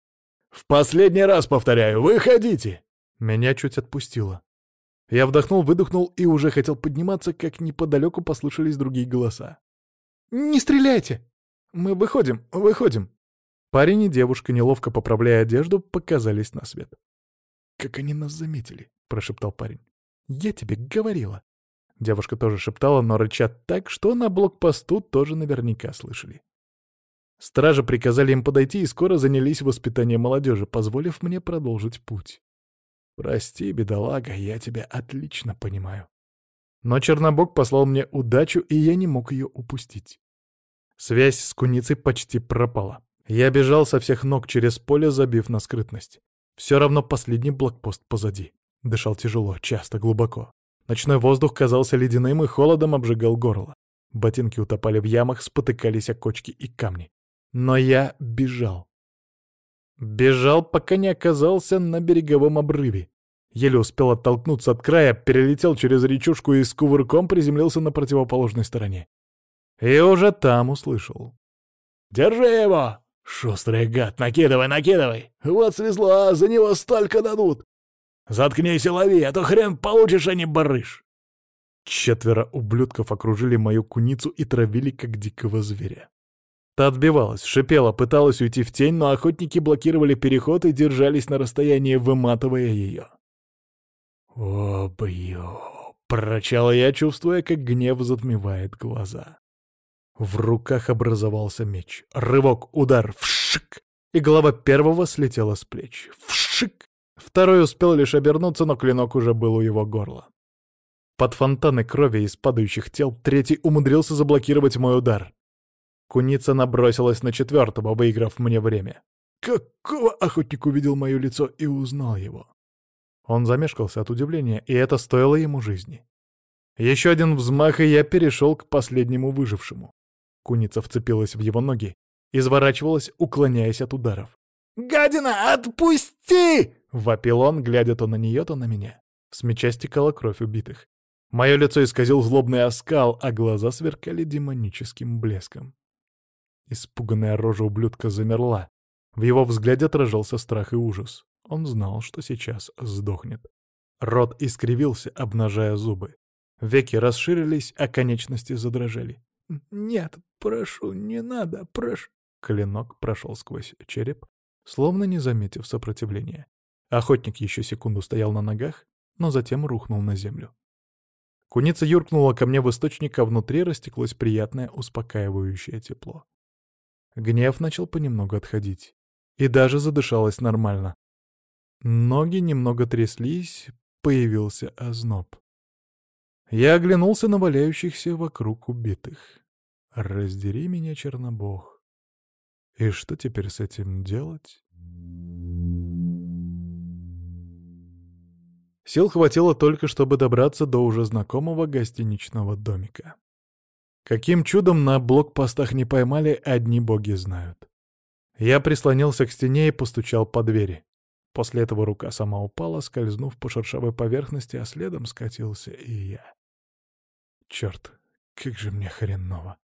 «В последний раз повторяю, выходите!» Меня чуть отпустило. Я вдохнул-выдохнул и уже хотел подниматься, как неподалеку послышались другие голоса. «Не стреляйте! Мы выходим, выходим!» Парень и девушка, неловко поправляя одежду, показались на свет. «Как они нас заметили?» — прошептал парень. «Я тебе говорила». Девушка тоже шептала, но рычат так, что на блокпосту тоже наверняка слышали. Стражи приказали им подойти и скоро занялись воспитанием молодежи, позволив мне продолжить путь. «Прости, бедолага, я тебя отлично понимаю». Но Чернобог послал мне удачу, и я не мог ее упустить. Связь с куницей почти пропала. Я бежал со всех ног через поле, забив на скрытность. Все равно последний блокпост позади. Дышал тяжело, часто, глубоко. Ночной воздух казался ледяным и холодом обжигал горло. Ботинки утопали в ямах, спотыкались о кочки и камни. Но я бежал. Бежал, пока не оказался на береговом обрыве. Еле успел оттолкнуться от края, перелетел через речушку и с кувырком приземлился на противоположной стороне. И уже там услышал. «Держи его! Шустрый гад, накидывай, накидывай! Вот свезло, а за него столько дадут! Заткнись и лови, а то хрен получишь, а не барыш!» Четверо ублюдков окружили мою куницу и травили, как дикого зверя. Та отбивалась, шипела, пыталась уйти в тень, но охотники блокировали переход и держались на расстоянии, выматывая ее. «О, бью!» — прорычала я, чувствуя, как гнев затмевает глаза. В руках образовался меч. Рывок, удар, вшик! И голова первого слетела с плеч. Вшик! Второй успел лишь обернуться, но клинок уже был у его горла. Под фонтаны крови из падающих тел третий умудрился заблокировать мой удар. Куница набросилась на четвертого, выиграв мне время. Какого охотник увидел мое лицо и узнал его? Он замешкался от удивления, и это стоило ему жизни. Еще один взмах, и я перешел к последнему выжившему. Куница вцепилась в его ноги, изворачивалась, уклоняясь от ударов. «Гадина, отпусти!» — вопил он, глядя то на нее, то на меня. С меча стекала кровь убитых. Мое лицо исказил злобный оскал, а глаза сверкали демоническим блеском. Испуганная рожа ублюдка замерла. В его взгляде отражался страх и ужас. Он знал, что сейчас сдохнет. Рот искривился, обнажая зубы. Веки расширились, а конечности задрожали. «Нет, прошу, не надо, прошу...» Клинок прошел сквозь череп, словно не заметив сопротивления. Охотник еще секунду стоял на ногах, но затем рухнул на землю. Куница юркнула ко мне в источник, а внутри растеклось приятное успокаивающее тепло. Гнев начал понемногу отходить. И даже задышалось нормально. Ноги немного тряслись, появился озноб. Я оглянулся на валяющихся вокруг убитых. Раздери меня, Чернобог. И что теперь с этим делать? Сил хватило только, чтобы добраться до уже знакомого гостиничного домика. Каким чудом на блокпостах не поймали, одни боги знают. Я прислонился к стене и постучал по двери. После этого рука сама упала, скользнув по шершавой поверхности, а следом скатился и я. Черт, как же мне хреново.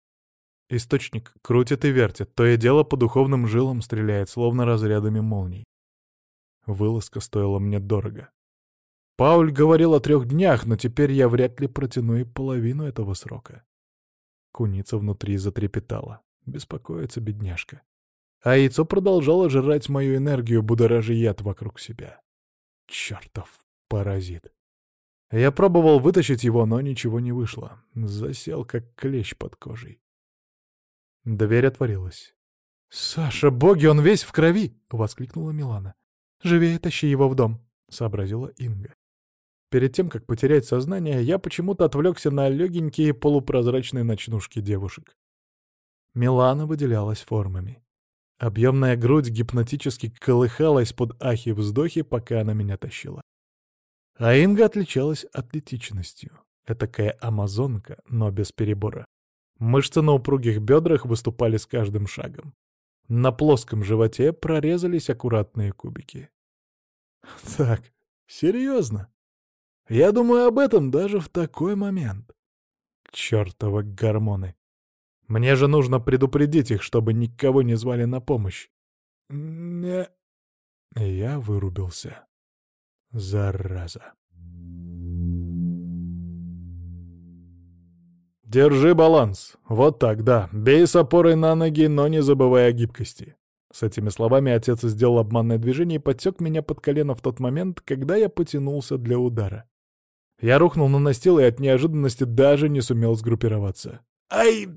Источник крутит и вертит, то и дело по духовным жилам стреляет, словно разрядами молний. Вылазка стоила мне дорого. Пауль говорил о трех днях, но теперь я вряд ли протяну и половину этого срока. Куница внутри затрепетала. Беспокоится бедняжка. А яйцо продолжало жрать мою энергию, будоража яд вокруг себя. Чертов паразит. Я пробовал вытащить его, но ничего не вышло. Засел, как клещ под кожей. Дверь отворилась. «Саша, боги, он весь в крови!» — воскликнула Милана. «Живее тащи его в дом», — сообразила Инга. Перед тем, как потерять сознание, я почему-то отвлекся на легенькие полупрозрачные ночнушки девушек. Милана выделялась формами. Объемная грудь гипнотически колыхалась под ахи-вздохи, пока она меня тащила. А Инга отличалась атлетичностью. Этакая амазонка, но без перебора. Мышцы на упругих бедрах выступали с каждым шагом. На плоском животе прорезались аккуратные кубики. Так, серьезно? Я думаю об этом даже в такой момент. Чёртовы гормоны. Мне же нужно предупредить их, чтобы никого не звали на помощь. Не... Я вырубился. Зараза. Держи баланс. Вот так, да. Бей с опорой на ноги, но не забывай о гибкости. С этими словами отец сделал обманное движение и подтек меня под колено в тот момент, когда я потянулся для удара. Я рухнул на настил и от неожиданности даже не сумел сгруппироваться. «Ай!»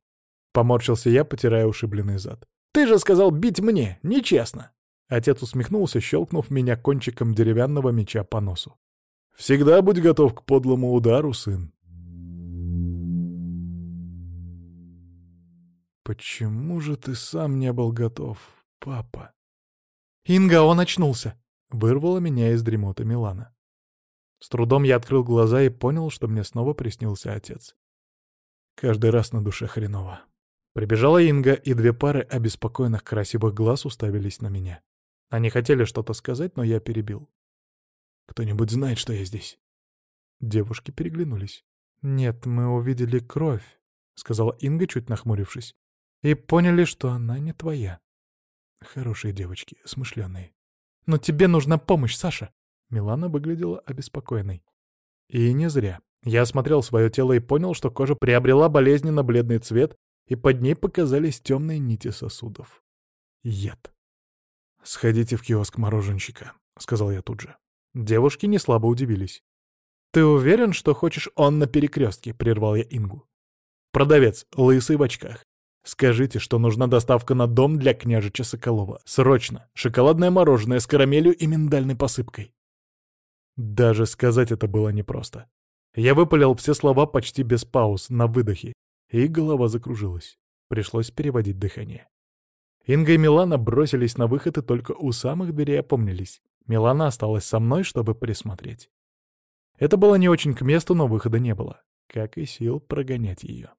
— поморщился я, потирая ушибленный зад. «Ты же сказал бить мне! Нечестно!» Отец усмехнулся, щелкнув меня кончиком деревянного меча по носу. «Всегда будь готов к подлому удару, сын». Почему же ты сам не был готов, папа? «Инга, он очнулся!» — вырвала меня из дремоты Милана. С трудом я открыл глаза и понял, что мне снова приснился отец. Каждый раз на душе хреново. Прибежала Инга, и две пары обеспокоенных красивых глаз уставились на меня. Они хотели что-то сказать, но я перебил. «Кто-нибудь знает, что я здесь?» Девушки переглянулись. «Нет, мы увидели кровь», — сказала Инга, чуть нахмурившись. «И поняли, что она не твоя». Хорошие девочки, смышленые. «Но тебе нужна помощь, Саша!» Милана выглядела обеспокоенной. И не зря. Я осмотрел свое тело и понял, что кожа приобрела болезненно-бледный цвет, и под ней показались темные нити сосудов. Яд. «Сходите в киоск мороженщика», — сказал я тут же. Девушки не слабо удивились. «Ты уверен, что хочешь он на перекрестке?» — прервал я Ингу. «Продавец, лысый в очках. Скажите, что нужна доставка на дом для княжича Соколова. Срочно. Шоколадное мороженое с карамелью и миндальной посыпкой». Даже сказать это было непросто. Я выпалил все слова почти без пауз, на выдохе, и голова закружилась. Пришлось переводить дыхание. Инга и Милана бросились на выход и только у самых дверей опомнились. Милана осталась со мной, чтобы присмотреть. Это было не очень к месту, но выхода не было, как и сил прогонять ее.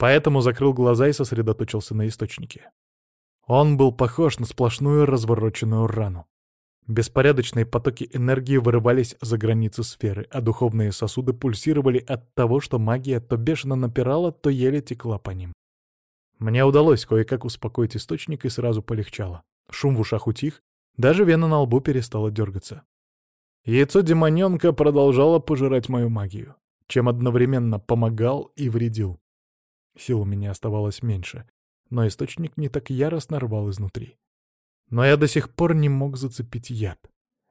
Поэтому закрыл глаза и сосредоточился на источнике. Он был похож на сплошную развороченную рану. Беспорядочные потоки энергии вырывались за границы сферы, а духовные сосуды пульсировали от того, что магия то бешено напирала, то еле текла по ним. Мне удалось кое-как успокоить источник и сразу полегчало. Шум в ушах утих, даже вена на лбу перестала дергаться. Яйцо демоненка продолжало пожирать мою магию, чем одновременно помогал и вредил. Сил у меня оставалось меньше, но источник не так яростно рвал изнутри. Но я до сих пор не мог зацепить яд.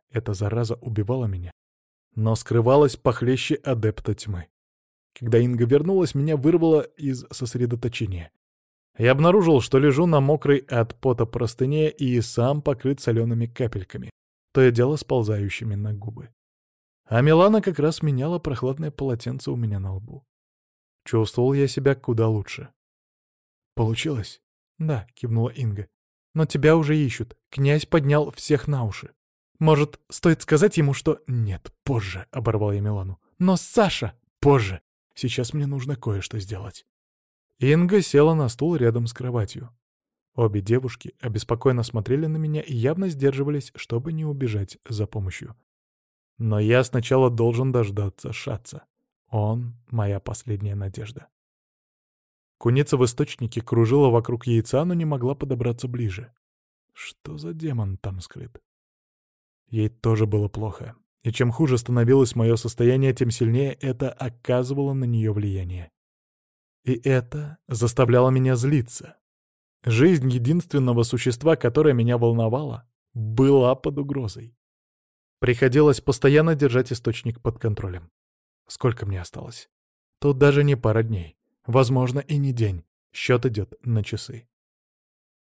Эта зараза убивала меня, но скрывалась похлеще адепта тьмы. Когда Инга вернулась, меня вырвало из сосредоточения. Я обнаружил, что лежу на мокрой от пота простыне и сам покрыт солеными капельками, то и дело сползающими на губы. А Милана как раз меняла прохладное полотенце у меня на лбу. Чувствовал я себя куда лучше. «Получилось?» «Да», — кивнула Инга. «Но тебя уже ищут. Князь поднял всех на уши. Может, стоит сказать ему, что...» «Нет, позже», — оборвал я Милану. «Но Саша...» «Позже. Сейчас мне нужно кое-что сделать». Инга села на стул рядом с кроватью. Обе девушки обеспокоенно смотрели на меня и явно сдерживались, чтобы не убежать за помощью. Но я сначала должен дождаться Шаца. Он — моя последняя надежда. Куница в источнике кружила вокруг яйца, но не могла подобраться ближе. Что за демон там скрыт? Ей тоже было плохо. И чем хуже становилось мое состояние, тем сильнее это оказывало на нее влияние. И это заставляло меня злиться. Жизнь единственного существа, которое меня волновало, была под угрозой. Приходилось постоянно держать источник под контролем. Сколько мне осталось? Тут даже не пара дней. Возможно, и не день. Счет идет на часы.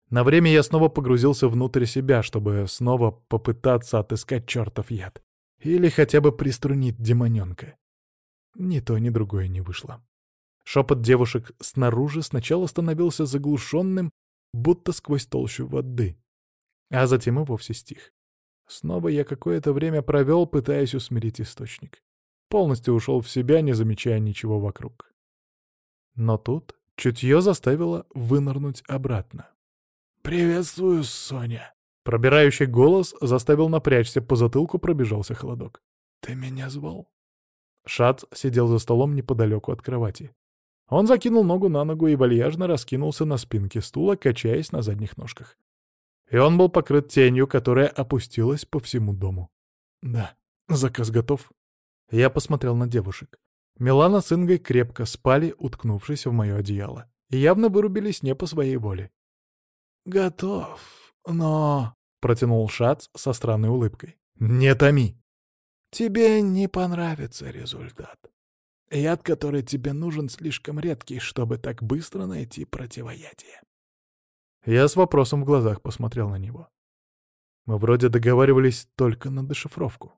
На время я снова погрузился внутрь себя, чтобы снова попытаться отыскать чертов яд. Или хотя бы приструнить демоненка. Ни то, ни другое не вышло. Шепот девушек снаружи сначала становился заглушенным, будто сквозь толщу воды. А затем и вовсе стих. Снова я какое-то время провел, пытаясь усмирить источник. Полностью ушел в себя, не замечая ничего вокруг. Но тут чутье заставило вынырнуть обратно. «Приветствую, Соня!» Пробирающий голос заставил напрячься, по затылку пробежался холодок. «Ты меня звал?» Шац сидел за столом неподалеку от кровати. Он закинул ногу на ногу и вальяжно раскинулся на спинке стула, качаясь на задних ножках. И он был покрыт тенью, которая опустилась по всему дому. «Да, заказ готов». Я посмотрел на девушек. Милана с Ингой крепко спали, уткнувшись в мое одеяло, и явно вырубились не по своей воле. «Готов, но...» — протянул Шац со странной улыбкой. «Не томи!» «Тебе не понравится результат. Яд, который тебе нужен, слишком редкий, чтобы так быстро найти противоядие. Я с вопросом в глазах посмотрел на него. Мы вроде договаривались только на дешифровку.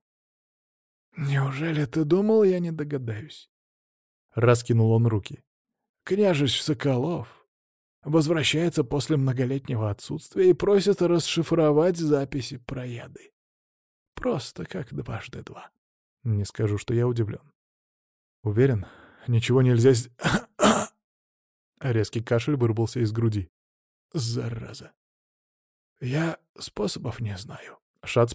«Неужели ты думал, я не догадаюсь?» Раскинул он руки. «Княжич Соколов Возвращается после многолетнего отсутствия и просит расшифровать записи про яды. Просто как дважды два. Не скажу, что я удивлен. Уверен, ничего нельзя... с- Резкий кашель вырвался из груди. Зараза. Я способов не знаю. Шац